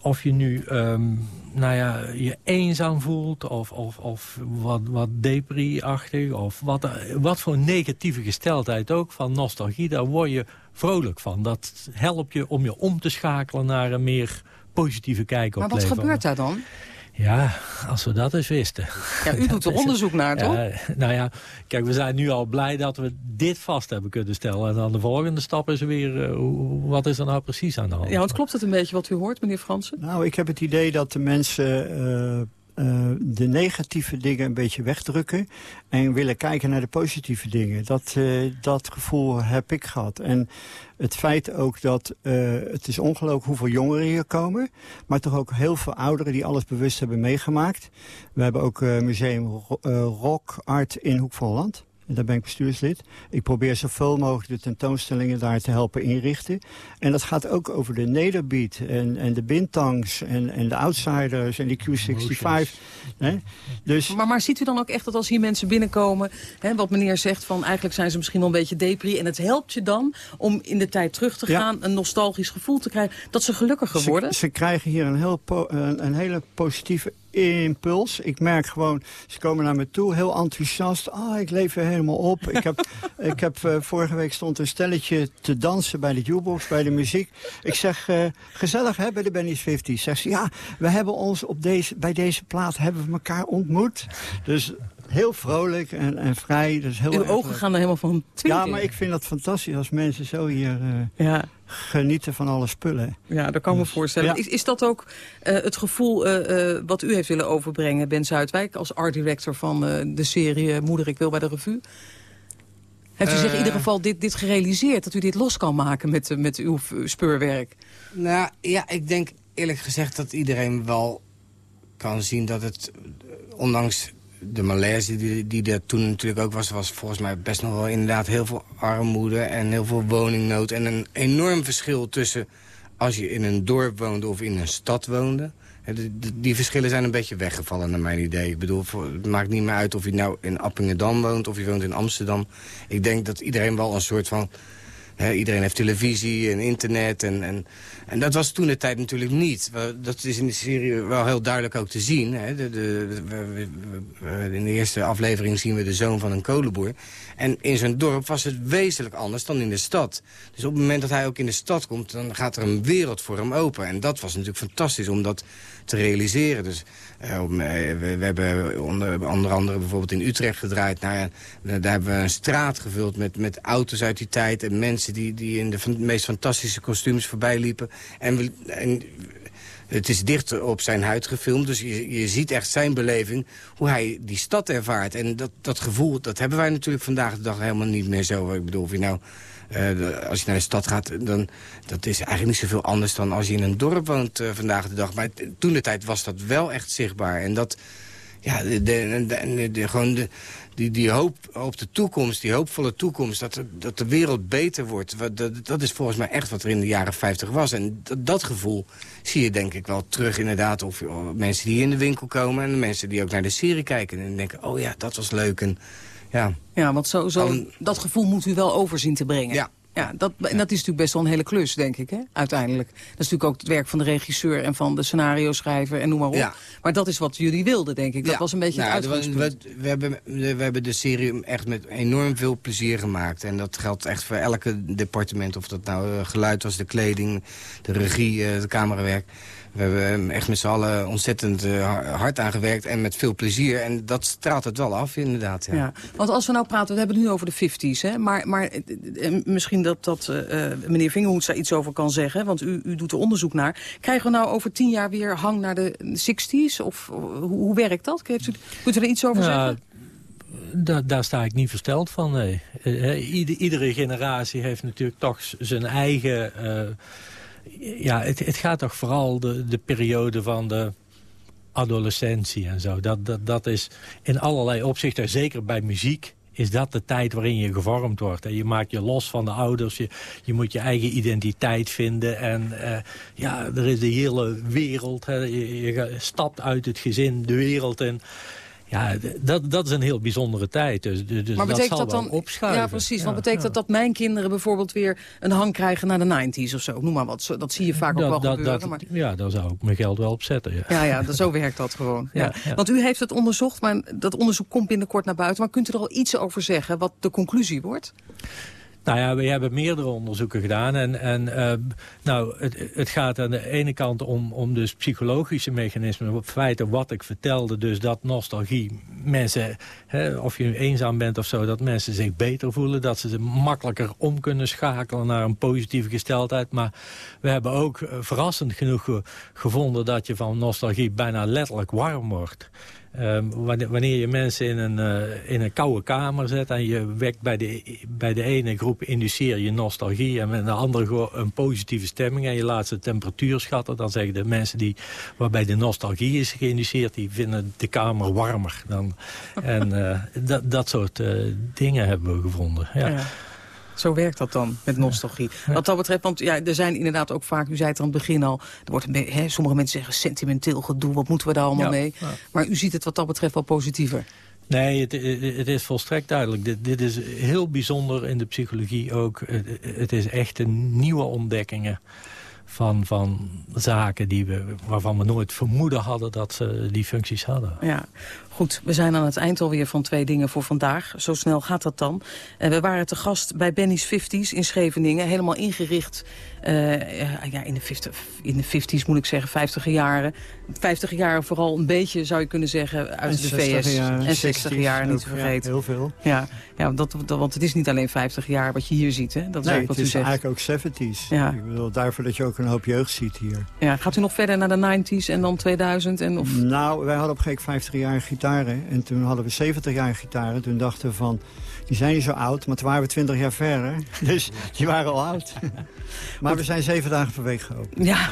S9: of je nu um, nou ja, je eenzaam voelt of, of, of wat, wat depri-achtig... of wat, wat voor negatieve gesteldheid ook van nostalgie, daar word je vrolijk van. Dat helpt je om je om te schakelen naar een meer positieve kijk op
S7: Maar wat gebeurt daar dan?
S9: Ja, als we dat eens wisten.
S7: Ja, u doet er onderzoek naar, toch?
S9: Ja, nou ja, kijk, we zijn nu al blij dat we dit vast hebben kunnen stellen. En dan de volgende stap is weer, uh, wat is er nou precies aan de hand?
S7: Ja, want klopt het een beetje wat u hoort, meneer Fransen?
S8: Nou, ik heb het idee dat de mensen... Uh, uh, de negatieve dingen een beetje wegdrukken... en willen kijken naar de positieve dingen. Dat, uh, dat gevoel heb ik gehad. En het feit ook dat uh, het is ongelooflijk hoeveel jongeren hier komen... maar toch ook heel veel ouderen die alles bewust hebben meegemaakt. We hebben ook Museum Rock Art in Hoek van Holland daar ben ik bestuurslid. Ik probeer zoveel mogelijk de tentoonstellingen daar te helpen inrichten. En dat gaat ook over de nederbeat en, en de bintangs en, en de outsiders en die Q65. Hè?
S7: Dus... Maar, maar ziet u dan ook echt dat als hier mensen binnenkomen... Hè, wat meneer zegt, van eigenlijk zijn ze misschien wel een beetje depri... en het helpt je dan om in de tijd terug te gaan... een nostalgisch gevoel te krijgen, dat ze gelukkiger worden?
S8: Ze, krijgen hier een, heel een, een hele positieve impuls. Ik merk gewoon, ze komen naar me toe, heel enthousiast. Ah, ik leef er helemaal op. ik heb, ik heb uh, vorige week stond een stelletje te dansen bij de jukebox, bij de muziek. Ik zeg, uh, gezellig hè, bij de Benny's 50. Zeg ze, ja, we hebben ons op deze, bij deze plaat hebben we elkaar ontmoet. Dus heel vrolijk en, en vrij. Dus heel
S7: Uw ogen gaan er helemaal van twinken.
S8: Ja, maar ik vind dat fantastisch als mensen zo hier uh, ja. Genieten van alle spullen.
S7: Ja, dat kan me
S8: Dus,
S7: voorstellen.
S8: ja.
S7: Is, is dat ook eh, het gevoel eh, eh, wat u heeft willen overbrengen, Ben Zuidwijk... als art director van eh, de serie Moeder, ik wil bij de revue? Heeft u zich in ieder geval dit, dit gerealiseerd... dat u dit los kan maken met, met uw speurwerk?
S4: Nou ja, ik denk eerlijk gezegd dat iedereen wel kan zien dat het, ondanks de malaise die, die er toen natuurlijk ook was... was volgens mij best nog wel inderdaad heel veel armoede en heel veel woningnood... en een enorm verschil tussen als je in een dorp woonde of in een stad woonde. Die verschillen zijn een beetje weggevallen naar mijn idee. Ik bedoel, het maakt niet meer uit of je nou in Appingedam woont... of je woont in Amsterdam. Ik denk dat iedereen wel een soort van... Iedereen heeft televisie en internet. En, en, en dat was toen de tijd natuurlijk niet. Dat is in de serie wel heel duidelijk ook te zien. De, in de eerste aflevering zien we de zoon van een kolenboer. En in zijn dorp was het wezenlijk anders dan in de stad. Dus op het moment dat hij ook in de stad komt... dan gaat er een wereld voor hem open. En dat was natuurlijk fantastisch om dat te realiseren. Dus eh, eh, we, we hebben onder, onder andere bijvoorbeeld in Utrecht gedraaid. Nou daar hebben we een straat gevuld met, met auto's uit die tijd... en mensen die, die in de meest fantastische kostuums voorbij liepen. En, we, en het is dicht op zijn huid gefilmd, dus je, je ziet echt zijn beleving... hoe hij die stad ervaart. En dat, dat gevoel, dat hebben wij natuurlijk vandaag de dag helemaal niet meer zo. Ik bedoel, nou... eh, als je naar de stad gaat, dan dat is eigenlijk niet zoveel anders dan als je in een dorp woont eh, vandaag de dag. Maar toen de tijd was dat wel echt zichtbaar. En dat, ja, de, de- de- de- gewoon de, die, die hoop op de toekomst, die hoopvolle toekomst... dat de, dat de wereld beter wordt, dat, dat is volgens mij echt wat er in de jaren 50 was. En dat, dat gevoel zie je denk ik wel terug inderdaad... of mensen die in de winkel komen en de mensen die ook naar de serie kijken... en denken, oh ja, dat was leuk. En, ja.
S7: Ja, want zo, zo, dat gevoel moet u wel overzien te brengen.
S4: Ja.
S7: Ja, dat, en dat is natuurlijk best wel een hele klus, denk ik, hè? uiteindelijk. Dat is natuurlijk ook het werk van de regisseur en van de scenario-schrijver en noem maar op.
S4: Ja.
S7: Maar dat is wat jullie wilden, denk ik. Dat
S4: Ja.
S7: was een beetje
S4: Nou,
S7: het
S4: was-
S7: uitgangspunt.
S4: We, we, hebben, we hebben de serie echt met enorm veel plezier gemaakt. En dat geldt echt voor elke departement. Of dat nou eh, geluid was, de kleding, de regie, eh, het camerawerk. We hebben echt met z'n allen ontzettend eh, har- hard aan gewerkt en met veel plezier. En dat straalt het wel af, inderdaad. Ja.
S7: Ja, want als we nou praten, we hebben het nu over de 50s, hè? maar, maar eh, eh, misschien dat, dat meneer Vingerhoed daar iets over kan zeggen, want u, u doet er onderzoek naar. Krijgen we nou over tien jaar weer hang naar de 60s? Of hoe, hoe werkt dat? Heeft u, kunt u er iets over
S9: Ja,
S7: zeggen?
S9: Da daar sta ik niet versteld van, nee. Ieder- iedere generatie heeft natuurlijk toch zijn eigen... eh, ja, het, het gaat toch vooral de, de periode van de adolescentie en zo. Dat, dat, dat is in allerlei opzichten, zeker bij muziek... is dat de tijd waarin je gevormd wordt. En je maakt je los van de ouders, je, je moet je eigen identiteit vinden. En eh, ja, er is de hele wereld. Hè. Je, stapt uit het gezin de wereld in. Ja, dat, dat is een heel bijzondere tijd. Dus, dus
S7: maar
S9: dat
S7: betekent
S9: zal
S7: dat dan
S9: opschuiven.
S7: Ja, precies.
S9: Ja,
S7: want betekent
S9: ja.
S7: dat dat mijn kinderen bijvoorbeeld weer een hang krijgen naar de 90s of zo? Noem maar wat. Dat zie je vaak ook wel gebeuren.
S9: dat,
S7: maar...
S9: Ja, daar zou ik mijn geld wel op zetten. Ja.
S7: Ja, ja, dat- zo werkt dat gewoon. Ja. Want u heeft het onderzocht, maar dat onderzoek komt binnenkort naar buiten. Maar kunt u er al iets over zeggen, wat de conclusie wordt?
S9: Nou ja, we hebben meerdere onderzoeken gedaan. En, en eh, nou, het, het gaat aan de ene kant om, om dus psychologische mechanismen. Op feiten wat ik vertelde, dus dat nostalgie mensen, hè, of je eenzaam bent of zo, dat mensen zich beter voelen. Dat ze makkelijker om kunnen schakelen naar een positieve gesteldheid. Maar we hebben ook eh, verrassend genoeg ge- gevonden dat je van nostalgie bijna letterlijk warm wordt. Ehm, wanneer, je mensen in een, eh, in een koude kamer zet... en je wekt bij de, bij de ene groep induceer je nostalgie... en met de andere gewoon een positieve stemming... en je laat ze temperatuur schatten... dan zeggen de mensen die, waarbij de nostalgie is geïnduceerd... die vinden de kamer warmer. Dan, en eh, dat, dat soort eh, dingen hebben we gevonden. Ja.
S7: Ja. Zo werkt dat dan, met nostalgie. Wat dat betreft, want ja, er zijn inderdaad ook vaak, u zei het aan het begin al... Er wordt een beetje, hè, sommige mensen zeggen sentimenteel gedoe, wat moeten we daar allemaal
S9: Ja,
S7: mee?
S9: ja.
S7: Maar u ziet het wat dat betreft wel positiever.
S9: Nee, het, het het is volstrekt duidelijk. Dit, dit is heel bijzonder in de psychologie ook. Het, het is echt een nieuwe ontdekkingen. van, van zaken die we, waarvan we nooit vermoeden hadden dat ze die functies hadden.
S7: Ja, goed. We zijn aan het eind alweer van twee dingen voor vandaag. Zo snel gaat dat dan. En we waren te gast bij Benny's 50s in Scheveningen. Helemaal ingericht uh, ja, in, de 50, in de 50s moet ik zeggen, 50 jaren. 50 jaar vooral een beetje, zou je kunnen zeggen, uit de VS. en 60 jaar, niet te vergeten.
S8: heel veel.
S7: Ja, ja dat, dat, want het is niet alleen 50 jaar wat je hier ziet. Hè? Dat is
S8: nee,
S7: wat
S8: het
S7: is
S8: eigenlijk ook 70s. Ja. Ik bedoel, daarvoor dat je ook een hoop jeugd ziet hier.
S7: Ja, gaat u nog verder naar de 90s en dan 2000? En of...
S8: Nou, wij hadden op een gegeven 50 jaar En toen hadden we 70 jaar gitaren. Toen dachten we van, die zijn niet zo oud, maar toen waren we 20 jaar verder. Dus die waren al oud. Maar we zijn zeven dagen per week geopend.
S7: Ja.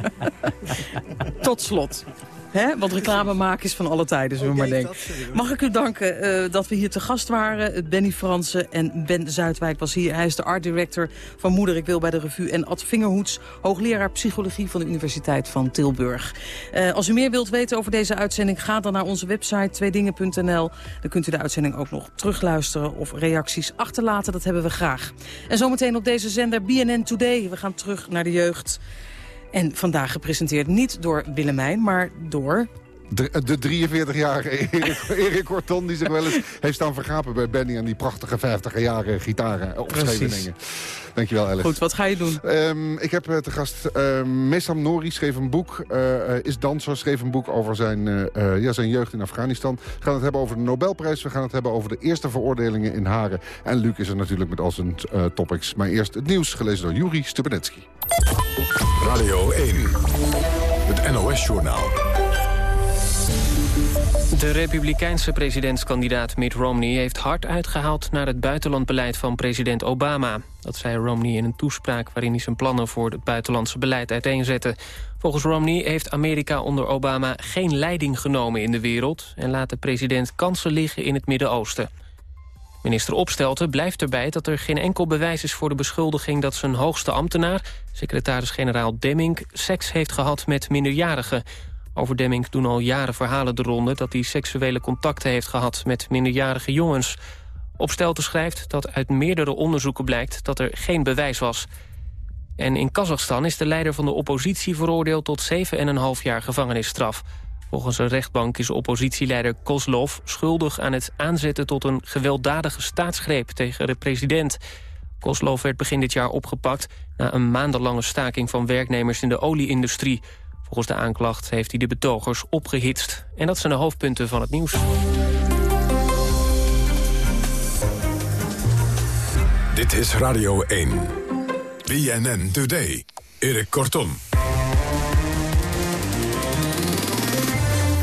S7: Tot slot. Hè? Want reclame maken is van alle tijden, zullen we maar denken. Mag ik u danken uh, dat we hier te gast waren. Benny Fransen en Ben Zuidwijk was hier. Hij is de art director van Moeder Ik Wil bij de Revue. En Ad Vingerhoets, hoogleraar psychologie van de Universiteit van Tilburg. Uh, als u meer wilt weten over deze uitzending... ga dan naar onze website tweedingen.nl. Dan kunt u de uitzending ook nog terugluisteren of reacties achterlaten. Dat hebben we graag. En zometeen op deze zender BNN Today. We gaan terug naar de jeugd. En vandaag gepresenteerd niet door Willemijn, maar door...
S12: De, de 43-jarige Erik, Erik Horton, die zich wel eens heeft staan vergapen bij Benny... aan die prachtige 50-jarige gitaren op Scheveningen. Dankjewel, Alice.
S7: Goed, wat ga je doen?
S12: Um, ik heb uh, te gast uh, Messam Nori, schreef een boek, uh, is danser, schreef een boek over zijn, ja, zijn jeugd in Afghanistan. We gaan het hebben over de Nobelprijs, we gaan het hebben over de eerste veroordelingen in Haren. En Luc is er natuurlijk met al zijn topics. Maar eerst het nieuws, gelezen door Juri Stubenetski.
S2: Radio 1, het NOS-journaal.
S1: De republikeinse presidentskandidaat Mitt Romney heeft hard uitgehaald naar het buitenlandbeleid van president Obama. Dat zei Romney in een toespraak waarin hij zijn plannen voor het buitenlandse beleid uiteenzette. Volgens Romney heeft Amerika onder Obama geen leiding genomen in de wereld... en laat de president kansen liggen in het Midden-Oosten. Minister Opstelten blijft erbij dat er geen enkel bewijs is voor de beschuldiging dat zijn hoogste ambtenaar, secretaris-generaal Demming, seks heeft gehad met minderjarigen. Over Demming doen al jaren verhalen de ronde dat hij seksuele contacten heeft gehad met minderjarige jongens. Opstelten schrijft dat uit meerdere onderzoeken blijkt dat er geen bewijs was. En in Kazachstan is de leider van de oppositie veroordeeld tot 7,5 jaar gevangenisstraf. Volgens een rechtbank is oppositieleider Kozlov schuldig aan het aanzetten tot een gewelddadige staatsgreep tegen de president. Kozlov werd begin dit jaar opgepakt na een maandenlange staking van werknemers in de olieindustrie. Volgens de aanklacht heeft hij de betogers opgehitst. En dat zijn de hoofdpunten van het nieuws.
S2: Dit is Radio 1. BNN Today. Erik Kortom.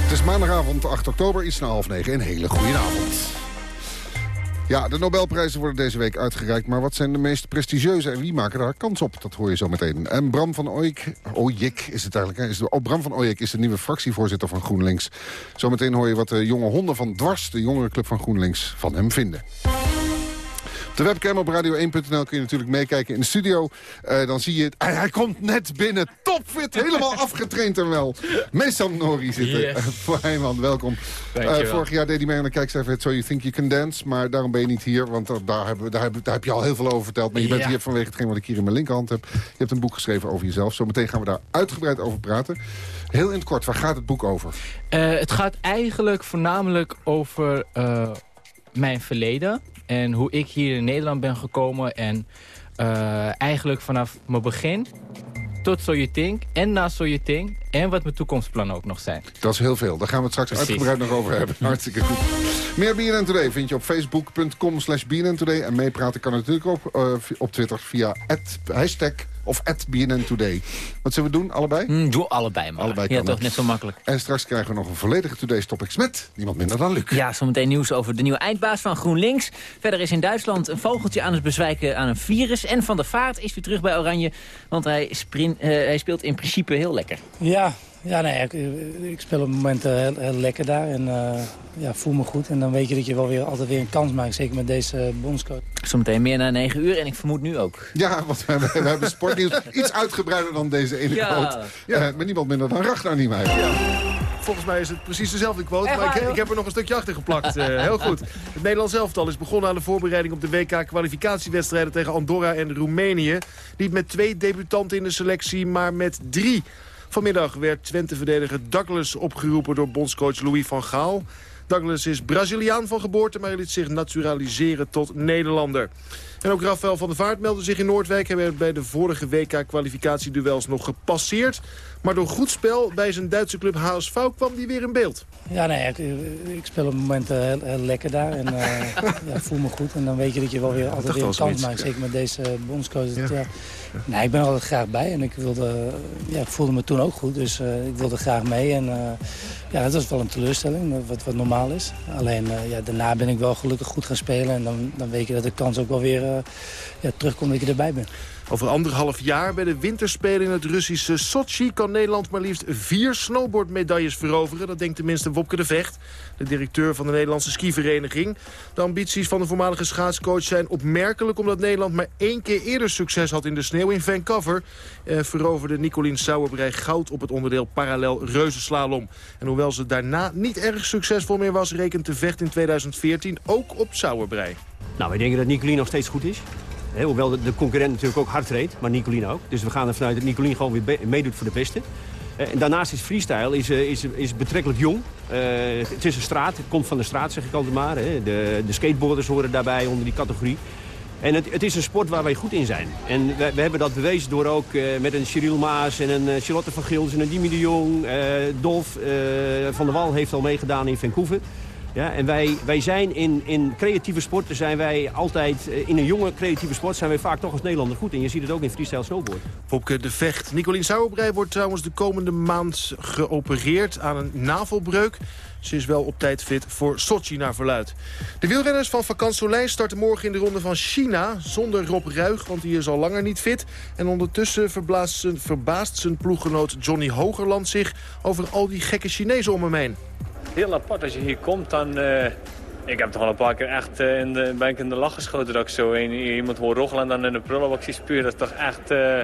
S12: Het is maandagavond 8 oktober, iets na half negen. Een hele goede avond. Ja, de Nobelprijzen worden deze week uitgereikt. Maar wat zijn de meest prestigieuze en wie maken daar kans op? Dat hoor je zo meteen. En Bram van Ooyek, Ooyek is het eigenlijk. Is de, oh, Bram van Ooyek is de nieuwe fractievoorzitter van GroenLinks. Zometeen hoor je wat de jonge honden van Dwars, de jongerenclub van GroenLinks, van hem vinden de webcam op radio1.nl kun je natuurlijk meekijken in de studio. Uh, dan zie je het. Hij, komt net binnen. Topfit, helemaal afgetraind en wel. Mesam Nori zitten. Yes. Man, welkom. Uh, vorig jaar deed hij mee aan de kijkcijfer So You Think You Can Dance. Maar daarom ben je niet hier, want daar, hebben, daar, daar heb je al heel veel over verteld. Maar je bent hier vanwege hetgeen wat ik hier in mijn linkerhand heb. Je hebt een boek geschreven over jezelf. Zometeen gaan we daar uitgebreid over praten. Heel in het kort, waar gaat het boek over?
S13: het gaat eigenlijk voornamelijk over mijn verleden. En hoe ik hier in Nederland ben gekomen. En uh, eigenlijk vanaf mijn begin tot So You Think en na So You Think. En wat mijn toekomstplannen ook nog zijn.
S12: Dat is heel veel. Daar gaan we het straks Precies. uitgebreid nog over hebben. Hartstikke goed. Meer BNN Today vind je op facebook.com slash BNN Today. En meepraten kan natuurlijk ook uh, op Twitter via hashtag of at BNN Today. Wat zullen we doen, allebei?
S13: Mm, doe allebei maar.
S12: Allebei
S13: ja, toch net zo makkelijk.
S12: En straks krijgen we nog een volledige Today's Topics met niemand minder dan Luc.
S13: Ja, zometeen nieuws over de nieuwe eindbaas van GroenLinks. Verder is in Duitsland een vogeltje aan het bezwijken aan een virus. En Van der Vaart is weer terug bij Oranje, want hij, sprint, uh, hij speelt in principe heel lekker.
S14: Ja, ja, nee, ik, ik, speel op het moment uh, heel, lekker daar en uh, ja, voel me goed. En dan weet je dat je wel weer altijd weer een kans maakt, zeker met deze uh, bondscoach.
S13: Zometeen meer na 9 uur en ik vermoed nu ook.
S12: Ja, want we, we hebben sportnieuws iets uitgebreider dan deze ene ja. quote. Ja, met niemand minder dan Ragnar Niemeyer. Ja.
S15: volgens mij is het precies dezelfde quote. Maar ik, ik heb er nog een stukje achter geplakt. Eh, heel goed. Het Nederlands elftal is begonnen aan de voorbereiding op de WK-kwalificatiewedstrijden tegen Andorra en Roemenië. Niet met twee debutanten in de selectie, maar met drie. Vanmiddag werd Twente-verdediger Douglas opgeroepen door bondscoach Louis van Gaal. Douglas is Braziliaan van geboorte, maar liet zich naturaliseren tot Nederlander. En ook Rafael van der Vaart meldde zich in Noordwijk. Hij werd bij de vorige WK-kwalificatieduels nog gepasseerd. Maar door goed spel bij zijn Duitse club HSV kwam hij weer in beeld.
S14: Ja, nee, ik, ik speel op het moment uh, heel, lekker daar en uh, ja, voel me goed. En dan weet je dat je wel weer altijd weer een kans maakt. Zeker met deze bondscoach. Ja. Ja. Nee, ik ben er altijd graag bij en ik, wilde, ja, ik voelde me toen ook goed. Dus ik wilde graag mee. En ja, dat was wel een teleurstelling, wat, wat normaal is. Alleen ja, daarna ben ik wel gelukkig goed gaan spelen. En dan, dan weet je dat de kans ook wel weer ja, terugkomt dat je erbij bent.
S15: Over anderhalf jaar bij de winterspelen in het Russische Sochi... kan Nederland maar liefst vier snowboardmedailles veroveren. Dat denkt tenminste Wopke de Vecht, de directeur van de Nederlandse skivereniging. De ambities van de voormalige schaatscoach zijn opmerkelijk... omdat Nederland maar één keer eerder succes had in de sneeuw in Vancouver. Eh, veroverde Nicolien Sauerbrei goud op het onderdeel parallel reuzenslalom. En hoewel ze daarna niet erg succesvol meer was... rekent de Vecht in 2014 ook op Sauerbrei.
S16: Nou, wij denken dat Nicolien nog steeds goed is. Hoewel de, concurrent natuurlijk ook hard reed, maar Nicolien ook. Dus we gaan ervan uit dat Nicolien gewoon weer meedoet voor de beste. Uh, en daarnaast is freestyle is, uh, is, is betrekkelijk jong. Uh, het is een straat, het komt van de straat zeg ik altijd maar. Hè. De, de skateboarders horen daarbij onder die categorie. En het, het, is een sport waar wij goed in zijn. En we, we hebben dat bewezen door ook met een Cyril Maas en een Charlotte van Gils en een Dimi de Jong. Dolf van der Wal heeft al meegedaan in Vancouver. Ja, en wij, wij zijn in, in creatieve sporten zijn wij altijd, in een jonge creatieve sport zijn wij vaak toch als Nederlander goed. En je ziet het ook in freestyle snowboard.
S15: Popke de Vecht. Nicolien Sauerbrei wordt trouwens de komende maand geopereerd aan een navelbreuk. Ze is wel op tijd fit voor Sochi naar verluid. De wielrenners van Vakant Soleil starten morgen in de ronde van China... zonder Rob Ruig, want die is al langer niet fit. En ondertussen zijn, verbaast zijn ploeggenoot Johnny Hogerland zich... over al die gekke Chinezen om hem heen
S17: heel apart. Als je hier komt, dan... Uh, ik heb toch al een paar keer echt uh, in de, ben de lach geschoten dat ik zo iemand hoor roggelen en dan in de prullenbak zie spuren. Dat is toch echt, uh,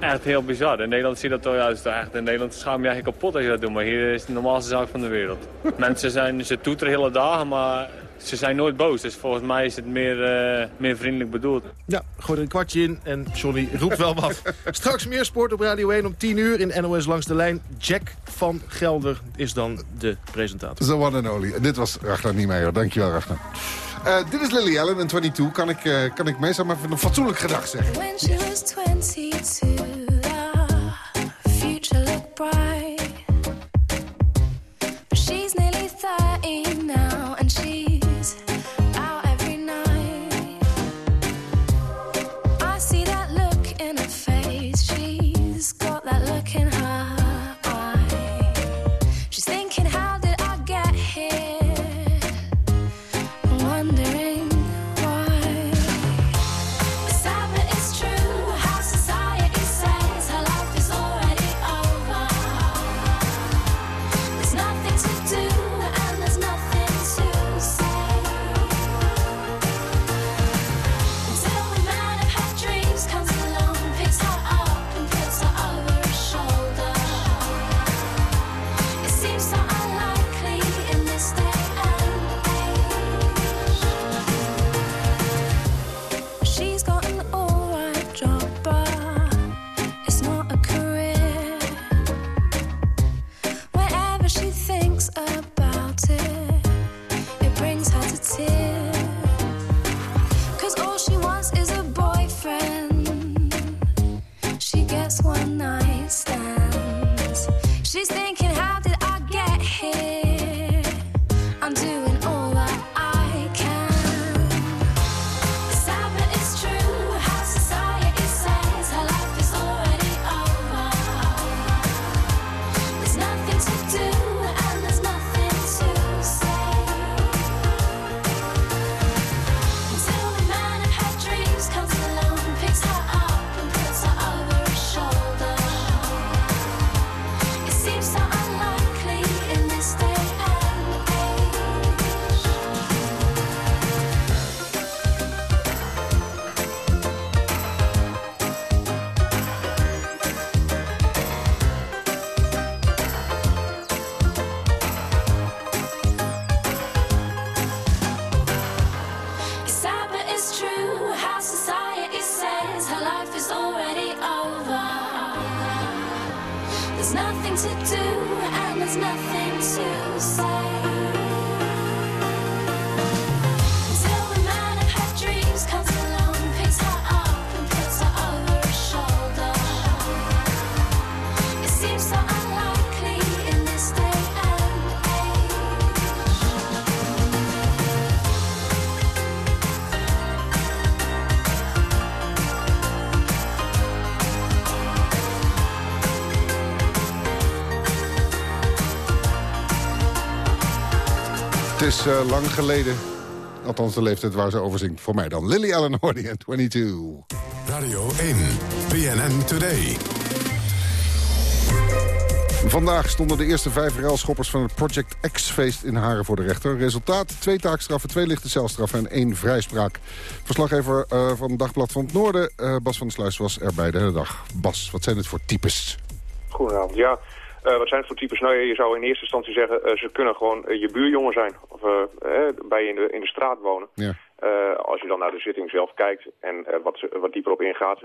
S17: echt heel bizar. In Nederland zie je dat toch, ja, is toch echt, in Nederland schaam je eigenlijk kapot als je dat doet. Maar hier is het de normaalste zaak van de wereld. Mensen zijn, ze toeteren hele dagen, maar ze zijn nooit boos. Dus volgens mij is het meer, uh, meer vriendelijk bedoeld.
S15: Ja, gooi er een kwartje in en Johnny roept wel wat. Straks meer sport op Radio 1 om 10 uur in NOS Langs de Lijn. Jack van Gelder is dan de presentator.
S12: The one and only. Dit was Ragnar Niemeyer. Dankjewel, Ragnar. Uh, dit is Lily Allen en 22. Kan ik, uh, kan ik meestal maar even een fatsoenlijk gedag zeggen.
S18: When she was 22,
S12: is eh, lang geleden. Althans de leeftijd waar ze over zingt. Voor mij dan. Lily Allen Hardy en 22.
S2: Radio 1, BNN Today.
S12: Vandaag stonden de eerste vijf railschoppers van het Project X-feest in Haren voor de rechter. Resultaat, twee taakstraffen, twee lichte celstraffen en één vrijspraak. Verslaggever eh, van Dagblad van het Noorden, eh, Bas van der Sluis, was erbij de hele dag. Bas, wat zijn het voor types?
S19: Goedenavond, ja. Eh, wat zijn het voor types? Nou, je zou in eerste instantie zeggen, eh, ze kunnen gewoon eh, je buurjongen zijn. Of bij je in de, in de straat wonen.
S12: Ja.
S19: Als je dan naar de zitting zelf kijkt en eh, wat, ze- wat dieper op ingaat,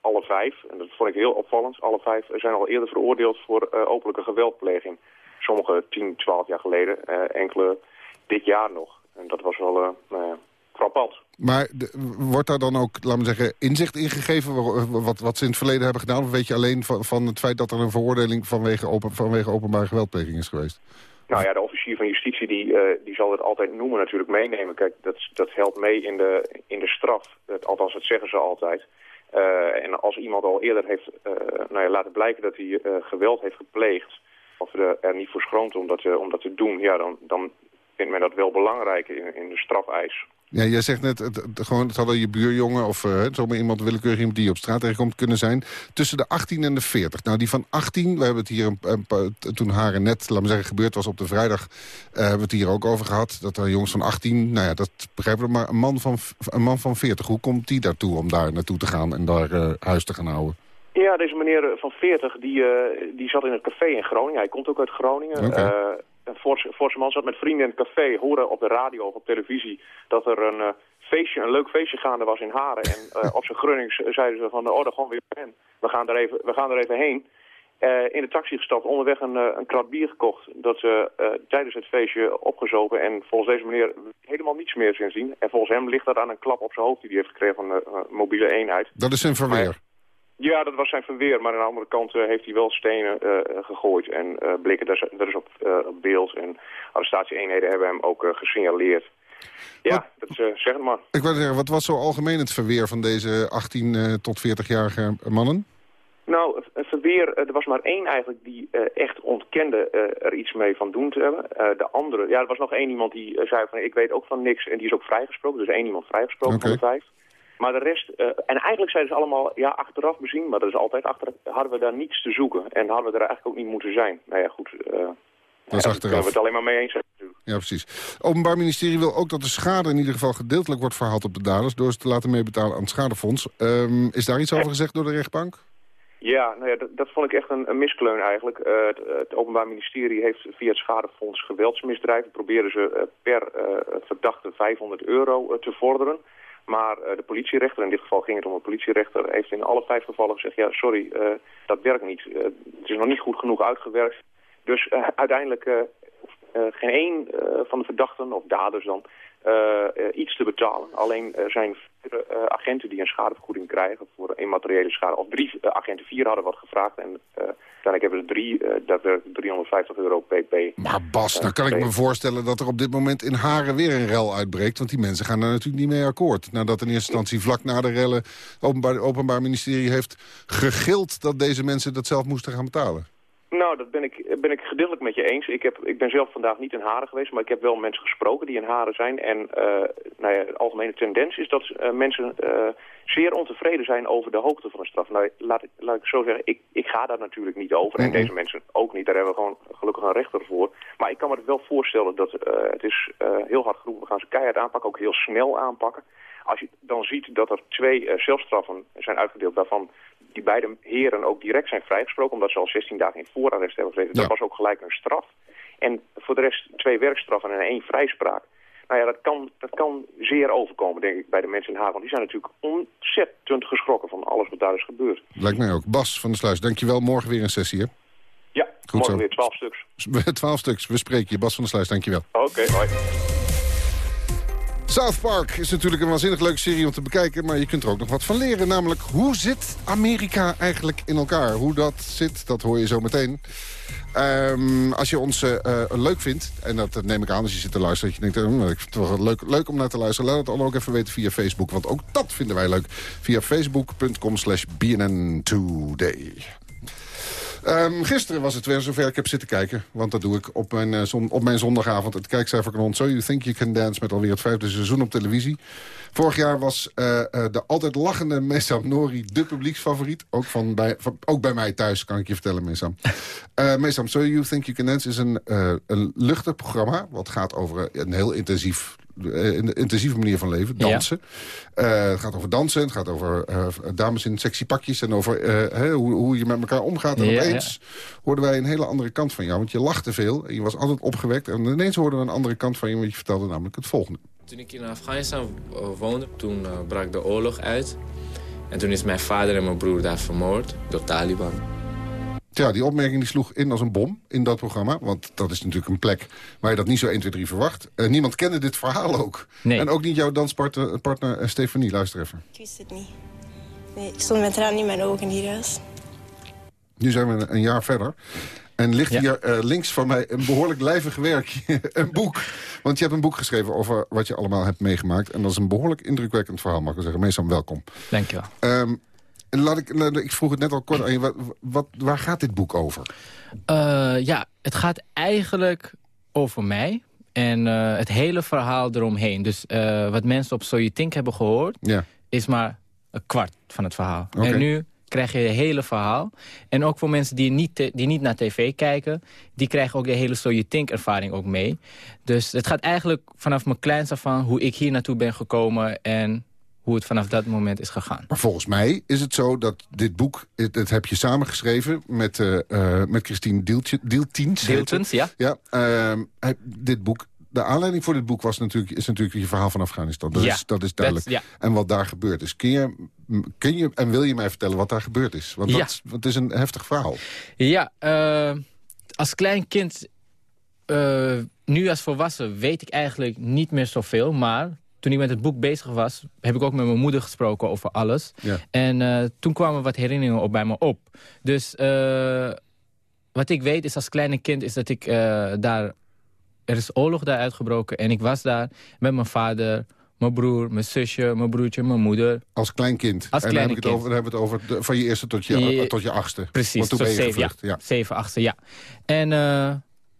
S19: alle vijf, en dat vond ik heel opvallend, alle vijf zijn al eerder veroordeeld voor openlijke geweldpleging. Sommige 10, 12 jaar geleden, enkele dit jaar nog. En dat was wel ja, frappant.
S12: Maar wordt daar dan ook, laten we zeggen, inzicht ingegeven... wa- wat, wat ze in het verleden hebben gedaan? Of weet je alleen van, het feit dat er een veroordeling vanwege, open, vanwege openbare geweldpleging is geweest?
S19: Nou ja, de officier van justitie die, eh, die zal het altijd noemen natuurlijk meenemen. Kijk, dat, dat helpt mee in de, in de straf. Dat, althans, dat zeggen ze altijd. Eh, en als iemand al eerder heeft eh, nou ja, laten blijken dat hij geweld heeft gepleegd... of er, er niet voor schroomt om dat, om te doen... ja, dan, dan vindt men dat wel belangrijk in, in de strafeis.
S12: Ja, jij zegt net, het, het- gewoon, het wel je buurjongen of eh, zomaar iemand willekeurig iemand die op straat tegenkomt kunnen zijn. Tussen de 18 en de 40. Nou, die van 18, we hebben het hier een, toen Haren net, laten we zeggen, gebeurd was op de vrijdag, eh, hebben we het hier ook over gehad. Dat er jongens van 18, nou ja, dat begrijpen we, maar een man van, een man van 40, hoe komt die daartoe om daar naartoe te gaan en daar eh, huis te gaan houden?
S19: Ja, deze meneer van 40, die, die zat in het café in Groningen. Hij komt ook uit Groningen. Eh, een Forse, Forse man zat met vrienden in het café, horen op de radio of op televisie dat er een eh, feestje, een leuk feestje gaande was in Haren. En eh, op zijn Grunnings zeiden ze van, oh, daar gaan we weer heen. We gaan er even, we gaan er even heen. Eh, in de taxi gestapt, onderweg een, een krat bier gekocht. Dat ze eh, tijdens het feestje opgezopen en volgens deze meneer helemaal niets meer sindsdien. En volgens hem ligt dat aan een klap op zijn hoofd die hij heeft gekregen van een eh, mobiele eenheid.
S12: Dat is een verweer.
S19: Ja, dat was zijn verweer, maar aan de andere kant eh, heeft hij wel stenen eh, gegooid en eh blikken. Dat is, op, op beeld en arrestatieeenheden hebben hem ook gesignaleerd. Ja, dat is, zeg het maar.
S12: Ik wil zeggen, wat was zo algemeen het verweer van deze 18 eh, tot 40-jarige mannen?
S19: Nou, het- verweer, er was maar één eigenlijk die echt ontkende er iets mee van doen te hebben. De andere, ja, er was nog één iemand die zei van ik weet ook van niks en die is ook vrijgesproken. Dus één iemand vrijgesproken van de vijf. Maar de rest, eh, en eigenlijk zeiden ze allemaal, ja, achteraf bezien, maar dat is altijd achteraf, hadden we daar niets te zoeken. En hadden we er eigenlijk ook niet moeten zijn. Nou ja, goed, eh
S12: Dat is
S19: daar
S12: achteraf.
S19: kunnen we het alleen maar mee eens zijn.
S12: Ja, precies. Het Openbaar Ministerie wil ook dat de schade in ieder geval gedeeltelijk wordt verhaald op de daders... door ze te laten meebetalen aan het schadefonds. Ehm, is daar iets over gezegd door de rechtbank?
S19: Ja, nou ja, dat, dat vond ik echt een, een miskleun eigenlijk. Eh, het, het Openbaar Ministerie heeft via het schadefonds geweldsmisdrijven... proberen ze per verdachte 500 euro te vorderen. Maar eh, de politierechter, in dit geval ging het om een politierechter... heeft in alle vijf gevallen gezegd, ja, sorry, eh, dat werkt niet. Eh, het is nog niet goed genoeg uitgewerkt. Dus uiteindelijk geen één van de verdachten, of daders dan, iets te betalen. Alleen er zijn vier eh, agenten die een schadevergoeding krijgen voor immateriële schade. Of drie eh, agenten, vier hadden wat gevraagd. En eh uiteindelijk hebben ze drie, eh dat werd 350 euro pp.
S12: Maar Bas, dan kan ik me voorstellen dat er op dit moment in Haren weer een rel uitbreekt. Want die mensen gaan daar natuurlijk niet mee akkoord. Nadat in eerste instantie vlak na de rellen het openbaar, openbaar ministerie heeft gegild... dat deze mensen dat zelf moesten gaan betalen.
S19: Nou, dat ben ik, ben ik gedeeltelijk met je eens. Ik, heb, ik ben zelf vandaag niet in Haren geweest, maar ik heb wel mensen gesproken die in Haren zijn. En eh, nou ja, de algemene tendens is dat eh, mensen eh, zeer ontevreden zijn over de hoogte van de straf. Nou, laat ik, laat ik zo zeggen, ik, ik ga daar natuurlijk niet over. En deze mensen ook niet, daar hebben we gewoon gelukkig een rechter voor. Maar ik kan me het wel voorstellen dat het is heel hard geroepen. We gaan ze keihard aanpakken, ook heel snel aanpakken. Als je dan ziet dat er twee zelfstraffen zijn uitgedeeld, daarvan die beide heren ook direct zijn vrijgesproken... omdat ze al 16 dagen in voorarrest hebben gezeten. Dat was ook gelijk een straf. En voor de rest twee werkstraffen en één vrijspraak. Nou ja, dat kan, dat kan zeer overkomen, denk ik, bij de mensen in Haag. Want die zijn natuurlijk ontzettend geschrokken van alles wat daar is gebeurd.
S12: Lijkt mij ook. Bas van der Sluis, dankjewel. Morgen weer een sessie, hè?
S19: Ja,
S12: Goed
S19: morgen
S12: zo.
S19: weer 12 stuks.
S12: Twaalf stuks. We spreken je. Bas van der Sluis, dankjewel.
S19: Oké, hoi.
S12: South Park is natuurlijk een waanzinnig leuke serie om te bekijken... maar je kunt er ook nog wat van leren. Namelijk, hoe zit Amerika eigenlijk in elkaar? Hoe dat zit, dat hoor je zo meteen. Ehm, als je ons eh, leuk vindt, en dat neem ik aan als je zit te luisteren... dat je denkt, hm, ik vind het wel leuk, leuk om naar te luisteren... laat het dan ook even weten via Facebook, want ook dat vinden wij leuk. Via facebook.com slash BNN Today. Ehm, gisteren was het weer zover ik heb zitten kijken. Want dat doe ik op mijn, eh, zon, op mijn zondagavond. Het kijkcijferkanon So You Think You Can Dance... met alweer het vijfde seizoen op televisie. Vorig jaar was eh, eh, de altijd lachende Mesam Nori de publieksfavoriet. Ook, van bij, van, ook bij mij thuis, kan ik je vertellen, Mesam. Mesam, So You Think You Can Dance is een, een luchtig programma... wat gaat over een heel intensief een intensieve manier van leven, dansen. Eh, het gaat over dansen, het gaat over eh, dames in sexy pakjes... en over eh, hè, hoe, hoe je met elkaar omgaat. En
S13: Ja,
S12: opeens hoorden wij een hele andere kant van jou. Want je lachte veel en je was altijd opgewekt. En ineens hoorden we een andere kant van je... want je vertelde namelijk het volgende.
S20: Toen ik in Afghanistan woonde, toen brak de oorlog uit. En toen is mijn vader en mijn broer daar vermoord door Taliban.
S12: Ja, die opmerking die sloeg in als een bom in dat programma. Want dat is natuurlijk een plek waar je dat niet zo 1, 2, 3 verwacht. Eh, niemand kende dit verhaal ook.
S21: Nee.
S12: En ook niet jouw danspartner partner, eh, Stefanie. Luister even.
S21: Ik wist het niet. Nee, ik stond met tranen in mijn ogen hier.
S12: Nu zijn we een jaar verder. En ligt hier eh, links van mij een behoorlijk lijvig werkje. een boek. Want je hebt een boek geschreven over wat je allemaal hebt meegemaakt. En dat is een behoorlijk indrukwekkend verhaal, mag ik wel zeggen. Meestal welkom.
S13: Dankjewel.
S12: Ehm en laat ik, laat- ik vroeg het net al kort aan je. Wat, wat, waar gaat dit boek over?
S13: Eh, ja, het gaat eigenlijk over mij. En eh, het hele verhaal eromheen. Dus eh, wat mensen op So You Think hebben gehoord...
S12: Ja.
S13: is maar een kwart van het verhaal. En nu krijg je het hele verhaal. En ook voor mensen die niet, te- die niet naar tv kijken... die krijgen ook de hele So You Think ervaring ook mee. Dus het gaat eigenlijk vanaf mijn kleinste af aan... hoe ik hier naartoe ben gekomen... en hoe het vanaf dat moment is gegaan.
S12: Maar volgens mij is het zo dat dit boek... het, het heb je samengeschreven met, eh, eh, met Christine Dieltje- Dieltiens.
S13: Dieltens, ja.
S12: ja ehm, dit boek... De aanleiding voor dit boek was natuurlijk, is natuurlijk je verhaal van Afghanistan. Dat,
S13: Ja,
S12: is, dat is duidelijk.
S13: dat-
S12: En wat daar gebeurd is. Kun je, kun je en wil je mij vertellen wat daar gebeurd is? Want
S13: Ja.
S12: dat, is een heftig verhaal.
S13: Ja, eh, als klein kind, nu als volwassen, weet ik eigenlijk niet meer zoveel. Maar toen ik met het boek bezig was, heb ik ook met mijn moeder gesproken over alles.
S12: Ja.
S13: En eh, toen kwamen wat herinneringen op bij me op. Dus eh, wat ik weet is als kleine kind is dat ik eh, daar... Er is oorlog daar uitgebroken en ik was daar met mijn vader, mijn broer, mijn zusje, mijn broertje, mijn moeder.
S12: Als klein kind.
S13: Als
S12: en dan
S13: kleine
S12: heb ik het
S13: kind.
S12: over, dan hebben we het over de- van je eerste tot je,
S13: Je-
S12: tot je achtste.
S13: Precies,
S12: Want toen
S13: tot
S12: ben je
S13: zeven,
S12: gevlucht. Ja.
S13: Zeven, achtste, ja. En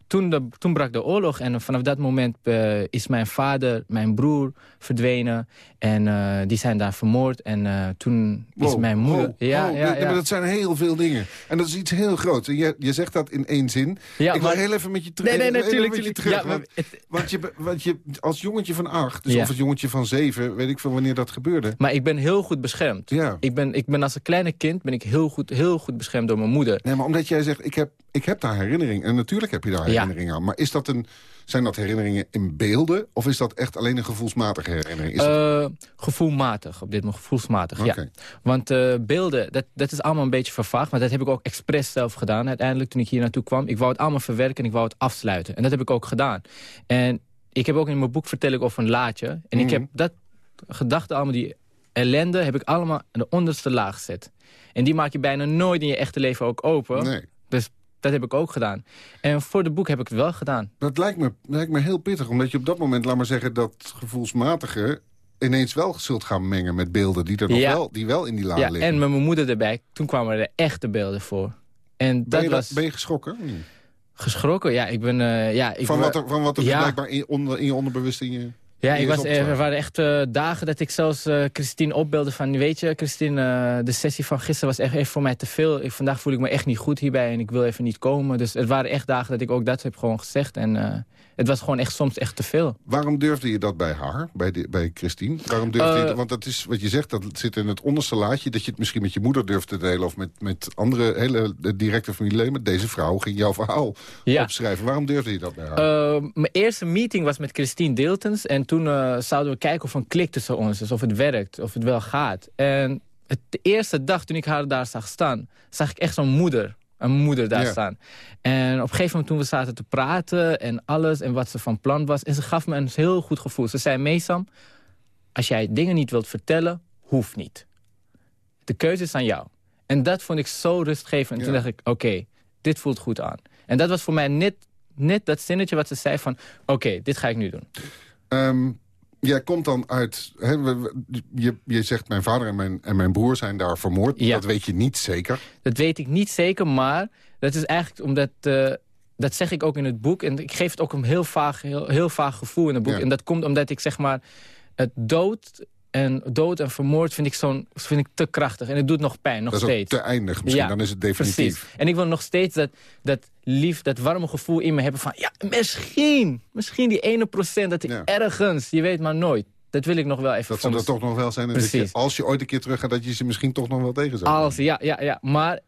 S13: toen, de, toen brak de oorlog en vanaf dat moment eh, is mijn vader, mijn broer verdwenen. En eh, die zijn daar vermoord. En eh, toen is mijn moeder...
S12: wow,
S13: ja,
S12: wow.
S13: ja, ja.
S12: maar dat zijn heel veel dingen. En dat is iets heel groots. En je, je zegt dat in één zin.
S13: Ja,
S12: ik wil
S13: maar-
S12: heel even met je terug.
S13: Nee, nee, natuurlijk,
S12: je terug,
S13: Ja,
S12: want, want, je, want je, als jongetje van acht, dus of als jongetje van zeven... weet ik veel wanneer dat gebeurde.
S13: Maar ik ben heel goed beschermd.
S12: Ja.
S13: Ik, ben, ik ben als een kleine kind ben ik heel goed, heel goed beschermd door mijn moeder.
S12: Nee, maar omdat jij zegt, ik heb, ik heb daar herinnering. En natuurlijk heb je daar
S13: Ja.
S12: herinnering aan. Maar is dat een, zijn dat herinneringen in beelden? Of is dat echt alleen een gevoelsmatige herinnering? Is
S13: Eh, gevoelmatig, op dit moment gevoelsmatig, ja. Want eh, beelden, dat, dat is allemaal een beetje vervaagd. Maar dat heb ik ook expres zelf gedaan uiteindelijk toen ik hier naartoe kwam. Ik wou het allemaal verwerken en ik wou het afsluiten. En dat heb ik ook gedaan. En ik heb ook in mijn boek vertel ik over een laadje. En ik
S12: Mhm.
S13: heb dat gedachten allemaal, die ellende, heb ik allemaal aan de onderste laag gezet. En die maak je bijna nooit in je echte leven ook open.
S12: Nee.
S13: Dat heb ik ook gedaan. En voor het boek heb ik het wel gedaan.
S12: Dat lijkt me, lijkt me heel pittig. Omdat je op dat moment, laat maar zeggen, dat gevoelsmatige... ineens wel zult gaan mengen met beelden die, er nog
S13: Ja.
S12: wel, die wel in die la
S13: Ja,
S12: liggen.
S13: en met mijn moeder erbij. Toen kwamen er echte beelden voor. En
S12: ben,
S13: dat
S12: je,
S13: was...
S12: ben je geschrokken?
S13: Geschrokken? Ja, ik ben... eh, ja, ik
S12: van,
S13: wa-
S12: wat er, van wat er
S13: ja,
S12: blijkbaar in, onder, in je onderbewust in je...
S13: Ja, ik was,
S12: is
S13: er waren echt eh, dagen dat ik zelfs eh, Christine opbeelde van... weet je, Christine, eh, de sessie van gisteren was echt even voor mij te veel. Ik, vandaag voel ik me echt niet goed hierbij en ik wil even niet komen. Dus het waren echt dagen dat ik ook dat heb gewoon gezegd. En eh, het was gewoon echt soms echt te veel.
S12: Waarom durfde je dat bij haar, bij, de, bij Christine? Waarom durfde je
S13: Eh?
S12: Want dat is wat je zegt, dat zit in het onderste laadje... dat je het misschien met je moeder durft te delen... of met, met andere hele directe familieleden. Met deze vrouw ging jouw verhaal
S13: Ja.
S12: opschrijven. Waarom durfde je dat bij haar?
S13: Eh, mijn eerste meeting was met Christine Deeltens. En toen eh, zouden we kijken of er een klik tussen ons is. Of het werkt, of het wel gaat. En het, de eerste dag toen ik haar daar zag staan... zag ik echt zo'n moeder een moeder daar
S12: Ja.
S13: staan. En op een gegeven moment toen we zaten te praten en alles en wat ze van plan was. En ze gaf me een heel goed gevoel. Ze zei, Meesam, als jij dingen niet wilt vertellen, hoeft niet. De keuze is aan jou. En dat vond ik zo rustgevend. En toen dacht ik, oké, dit voelt goed aan. En dat was voor mij net, net dat zinnetje wat ze zei van... oké, dit ga ik nu doen.
S12: Ehm, jij komt dan uit... Hè, je, je zegt, mijn vader en mijn, en mijn broer zijn daar vermoord.
S13: Ja.
S12: Dat weet je niet zeker.
S13: Dat weet ik niet zeker, maar dat is eigenlijk omdat... eh, dat zeg ik ook in het boek. En ik geef het ook een heel vaag, heel, heel vaag gevoel in het boek.
S12: Ja.
S13: En dat komt omdat ik zeg maar... Het dood en, dood en vermoord vind ik, zo'n, vind ik te krachtig. En het doet nog pijn, nog
S12: dat is
S13: steeds.
S12: te eindig misschien. dan is het definitief.
S13: Precies. En ik wil nog steeds dat, dat lief, dat warme gevoel in me hebben van... ja, misschien, misschien die ene procent dat ik ergens, je weet maar nooit. Dat wil ik nog wel even
S12: Dat zou er toch nog wel zijn. En je, als je ooit een keer terug gaat, dat je ze misschien toch nog wel tegen zou
S13: Als, ja, ja, ja. Maar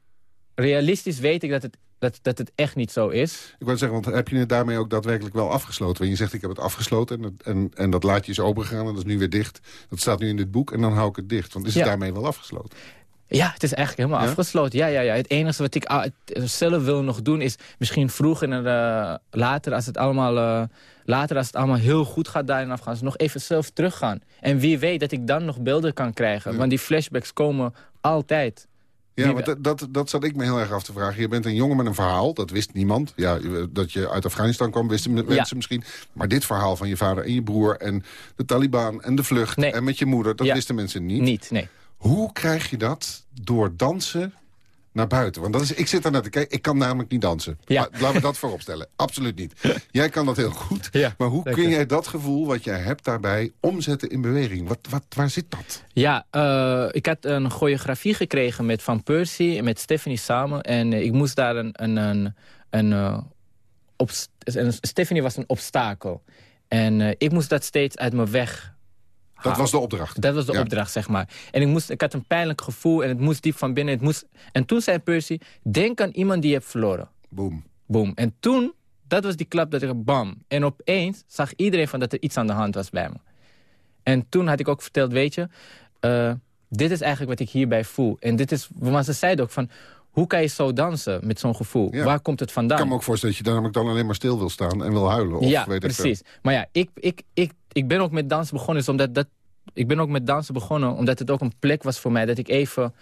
S13: realistisch weet ik dat het, dat, dat het echt niet zo is.
S12: Ik wou zeggen, want heb je het daarmee ook daadwerkelijk wel afgesloten? Want je zegt, ik heb het afgesloten en, dat- en, en dat laadje is opengegaan en dat is nu weer dicht. Dat staat nu in dit boek en dan hou ik het dicht. Want is het
S13: Ja.
S12: daarmee wel afgesloten?
S13: Ja, het is eigenlijk helemaal
S12: Ja?
S13: afgesloten. Ja, ja, ja. Het enige wat ik zelf wil nog doen is misschien vroeger, eh, later, als het allemaal, eh, later als het allemaal heel goed gaat daar in Afghanistan, nog even zelf teruggaan. En wie weet dat ik dan nog beelden kan krijgen. Want die flashbacks komen altijd.
S12: Ja, want dat, dat, dat zat ik me heel erg af te vragen. Je bent een jongen met een verhaal, dat wist niemand. Ja, dat je uit Afghanistan kwam, wisten mensen misschien. Maar dit verhaal van je vader en je broer en de Taliban en de vlucht... en met je moeder, dat
S13: Ja.
S12: wisten mensen niet.
S13: Niet, nee.
S12: Hoe krijg je dat door dansen naar buiten? Want dat is, ik zit daar net te kijken, ik kan namelijk niet dansen.
S13: Ja.
S12: Maar laten we dat vooropstellen. Absoluut niet. Jij kan dat heel goed.
S13: Ja,
S12: maar hoe kun jij dat gevoel wat jij hebt daarbij omzetten in beweging? Wat, wat, waar zit dat?
S13: Ja, eh, ik had een choreografie gekregen met Van Persie en met Stephanie samen. En eh, ik moest daar een... een, een, een, eh, Stephanie was een obstakel. En ik moest dat steeds uit mijn weg
S12: Dat was de opdracht.
S13: Dat was de
S12: Ja.
S13: opdracht, zeg maar. En ik, moest, ik had een pijnlijk gevoel en het moest diep van binnen. Het moest, en toen zei Percy, denk aan iemand die je hebt verloren.
S12: Boom.
S13: Boom. En toen, dat was die klap dat ik bam. En opeens zag iedereen van dat er iets aan de hand was bij me. En toen had ik ook verteld, weet je, eh, dit is eigenlijk wat ik hierbij voel. En dit is, want ze zeiden ook van, hoe kan je zo dansen met zo'n gevoel?
S12: Ja.
S13: Waar komt het vandaan?
S12: Ik kan me ook voorstellen dat je dan namelijk dan alleen maar stil wil staan en wil huilen. Of
S13: ja,
S12: weet ik veel.
S13: precies. Maar ja, ik, ik, ik, ik ben ook met dansen begonnen. Omdat dat, ik ben ook met dansen begonnen omdat het ook een plek was voor mij... dat ik even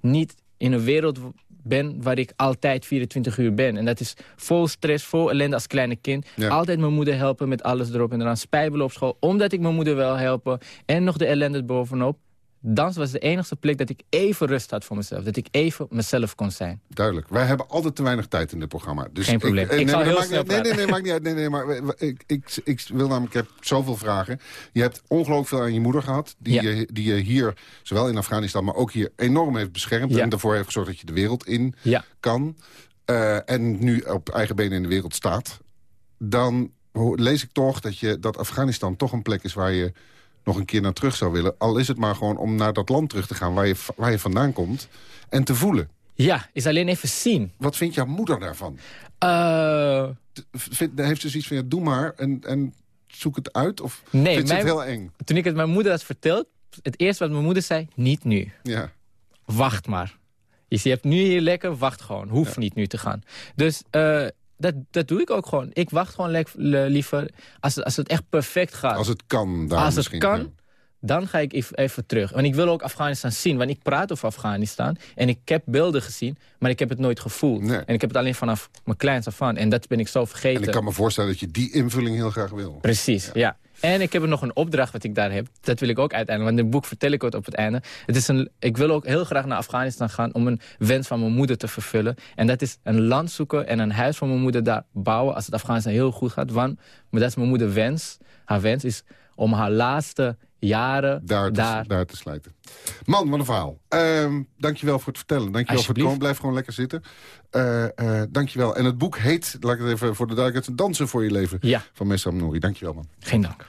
S13: niet in een wereld ben waar ik altijd 24 uur ben. En dat is vol stress, vol ellende als kleine kind.
S12: Ja.
S13: Altijd mijn moeder helpen met alles erop en eraan. Spijbelen op school, omdat ik mijn moeder wil helpen. En nog de ellende bovenop. Dans was de enige plek dat ik even rust had voor mezelf. Dat ik even mezelf kon zijn.
S12: Duidelijk. Wij hebben altijd te weinig tijd in dit programma. Dus
S13: Geen probleem.
S12: eh,
S13: Ik zal
S12: nee,
S13: heel snel
S12: nee, nee, nee, maakt niet uit. Nee, nee, maar ik, ik, ik wil namelijk, ik heb zoveel vragen. Je hebt ongelooflijk veel aan je moeder gehad. Die,
S13: Ja.
S12: je, die je hier, zowel in Afghanistan, maar ook hier enorm heeft beschermd.
S13: Ja.
S12: En ervoor heeft gezorgd dat je de wereld in
S13: Ja.
S12: kan. Eh, en nu op eigen benen in de wereld staat. Dan lees ik toch dat, je, dat Afghanistan toch een plek is waar je nog een keer naar terug zou willen. Al is het maar gewoon om naar dat land terug te gaan waar je, waar je vandaan komt. En te voelen.
S13: Ja, is alleen even zien.
S12: Wat vindt jouw moeder daarvan?
S13: Eh,
S12: Vindt- heeft ze zoiets van, ja, doe maar en, en zoek het uit? Of
S13: Nee,
S12: vindt ze het heel eng?
S13: Toen ik het mijn moeder had verteld, het eerste wat mijn moeder zei, niet nu.
S12: Ja.
S13: Wacht maar. Je, je hebt nu hier lekker, wacht gewoon. Hoeft niet nu te gaan. Dus eh, dat, dat doe ik ook gewoon. Ik wacht gewoon le- liever als het, als het echt perfect gaat.
S12: Als het kan, daar
S13: Als het kan,
S12: ja.
S13: dan ga ik even, even terug. Want ik wil ook Afghanistan zien. Want ik praat over Afghanistan. En ik heb beelden gezien, maar ik heb het nooit gevoeld. En ik heb het alleen vanaf mijn kleins af aan. En dat ben ik zo vergeten.
S12: En ik kan me voorstellen dat je die invulling heel graag wil.
S13: Precies, ja. En ik heb nog een opdracht wat ik daar heb. Dat wil ik ook uiteindelijk, want in het boek vertel ik het op het einde. Het is een, ik wil ook heel graag naar Afghanistan gaan om een wens van mijn moeder te vervullen. En dat is een land zoeken en een huis van mijn moeder daar bouwen als het Afghanistan heel goed gaat. Want, maar dat is mijn moeder wens. Haar wens is om haar laatste jaren
S12: daar, te, daar te slijten. Man, wat een verhaal. Ehm dankjewel voor het vertellen. Dankjewel voor het komen. Blijf gewoon lekker zitten. Eh eh dankjewel. En het boek heet, laat ik het even voor de duidelijkheid... Dansen voor je leven
S13: Ja.
S12: van Messam Nouri. Dankjewel, man.
S13: Geen dank.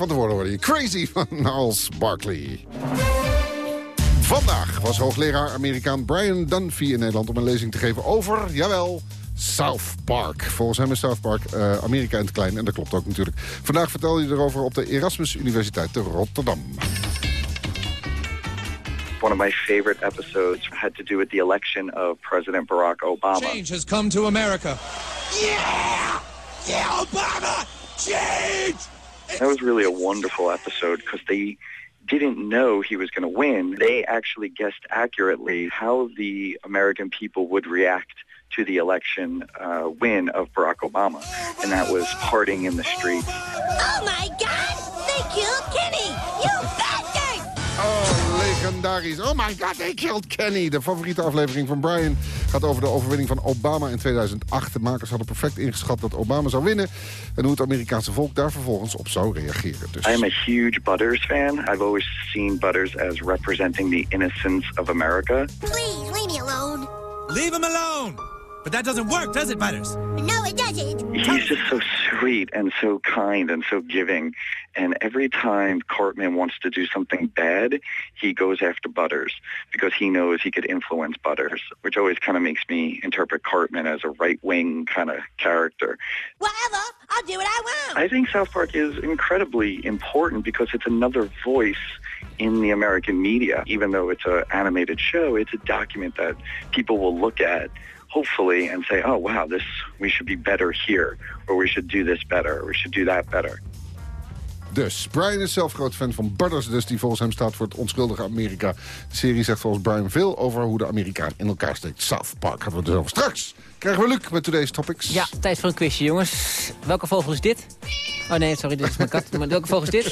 S12: Van te worden worden. Crazy van Niles Barkley. Vandaag was hoogleraar Amerikaan Brian Dunphy in Nederland... om een lezing te geven over, jawel, South Park. Volgens hem is South Park eh, Amerika in het klein. En dat klopt ook natuurlijk. Vandaag vertelde hij erover op de Erasmus Universiteit te Rotterdam.
S22: One of my favorite episodes had to do with the election of President Barack Obama.
S23: Change has come to America. Yeah! Yeah, Obama! Change!
S22: That was really a wonderful episode because they didn't know he was going to win. They actually guessed accurately how the American people would react to the election uh, win of Barack Obama. And that was partying in the streets.
S18: Oh my God!
S12: Legendarisch. Oh my god, they killed Kenny. De favoriete aflevering van Brian gaat over de overwinning van Obama in 2008. De makers hadden perfect ingeschat dat Obama zou winnen... en hoe het Amerikaanse volk daar vervolgens op zou reageren. Dus...
S22: I am a huge Butters fan. I've always seen Butters as representing the innocence of America.
S18: Please, leave me alone.
S23: Leave him alone! But that doesn't work, does it, Butters?
S18: No,
S22: He's just so sweet and so kind and so giving. And every time Cartman wants to do something bad, he goes after Butters because he knows he could influence Butters, which always kind of makes me interpret Cartman as a right-wing kind of character.
S18: Whatever. I'll do what I want.
S22: I think South Park is incredibly important because it's another voice in the American media. Even though it's an animated show, it's a document that people will look at hopefully and say, oh, wow, this we should be better here, or we should do this better, or we should do that better.
S12: Dus, Brian is zelf groot fan van Butters, dus die volgens hem staat voor het onschuldige Amerika. De serie zegt volgens Brian veel over hoe de Amerikaan in elkaar steekt. South Park hebben we het dus over. Straks krijgen we Luc met Today's Topics.
S24: Ja, tijd voor een quizje, jongens. Welke vogel is dit? Oh nee, sorry, dit is mijn kat. Maar welke vogel is dit?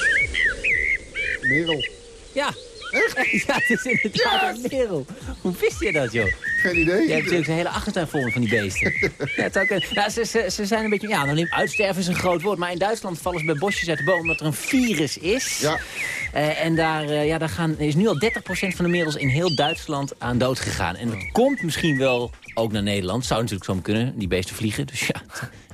S12: Merel.
S24: Ja. Echt? Ja, het is inderdaad een merel. Hoe wist je dat, joh?
S12: Geen idee.
S24: Je hebt natuurlijk een hele achtertuin vol van die beesten. ja, het zou kunnen. ze, ze, ze zijn een beetje... Ja, nou, uitsterven is een groot woord. Maar in Duitsland vallen ze bij bosjes uit de boom omdat er een virus is.
S12: Ja.
S24: Eh, en daar, eh, ja, daar gaan, is nu al 30% van de merels in heel Duitsland aan dood gegaan. En dat komt misschien wel ook naar Nederland. Zou natuurlijk zo kunnen. Die beesten vliegen. Dus ja.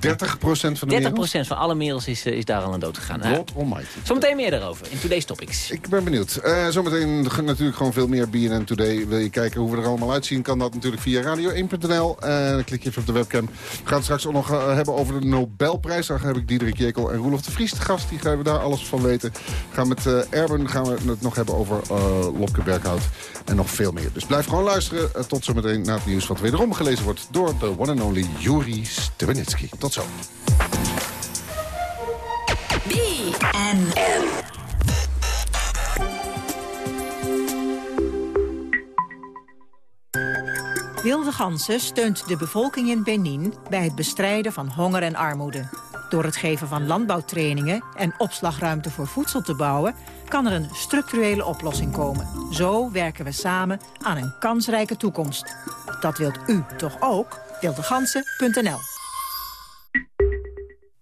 S12: 30% van de
S24: 30
S12: wereld?
S24: van alle merels is, eh, is daar al aan dood gegaan.
S12: God almighty.
S24: Zometeen meer daarover in Today's Topics.
S12: Ik ben benieuwd. Eh, zometeen natuurlijk gewoon veel meer BNN Today. Wil je kijken hoe we er allemaal uitzien, kan dat natuurlijk via radio1.nl. En dan klik je even op de webcam. We gaan het straks ook nog eh, hebben over de Nobelprijs. Daar heb ik Diederik Jekel en Roelof de Vries te gast. Die gaan we daar alles van weten. We gaan met eh, Erben gaan we het nog hebben over eh Lopke Berghout. En nog veel meer. Dus blijf gewoon luisteren. Eh, tot zometeen na het nieuws wat wederom gelezen wordt door de one and only Juri Stubenitski. Tot zo.
S18: BNN.
S25: Wilde Gansen steunt de bevolking in Benin bij het bestrijden van honger en armoede. Door het geven van landbouwtrainingen en opslagruimte voor voedsel te bouwen... kan er een structurele oplossing komen. Zo werken we samen aan een kansrijke toekomst. Dat wilt u toch ook? Wildegansen.nl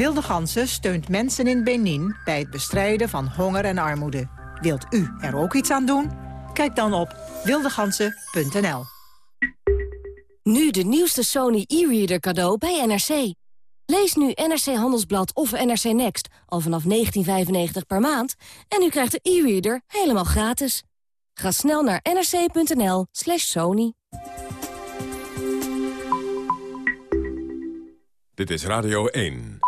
S25: Wilde Gansen steunt mensen in Benin bij het bestrijden van honger en armoede. Wilt u er ook iets aan doen? Kijk dan op wildegansen.nl.
S26: Nu de nieuwste Sony e-reader cadeau bij NRC. Lees nu NRC Handelsblad of NRC Next al vanaf 19,95 per maand... en u krijgt de e-reader helemaal gratis. Ga snel naar nrc.nl slash sony.
S2: Dit is Radio 1.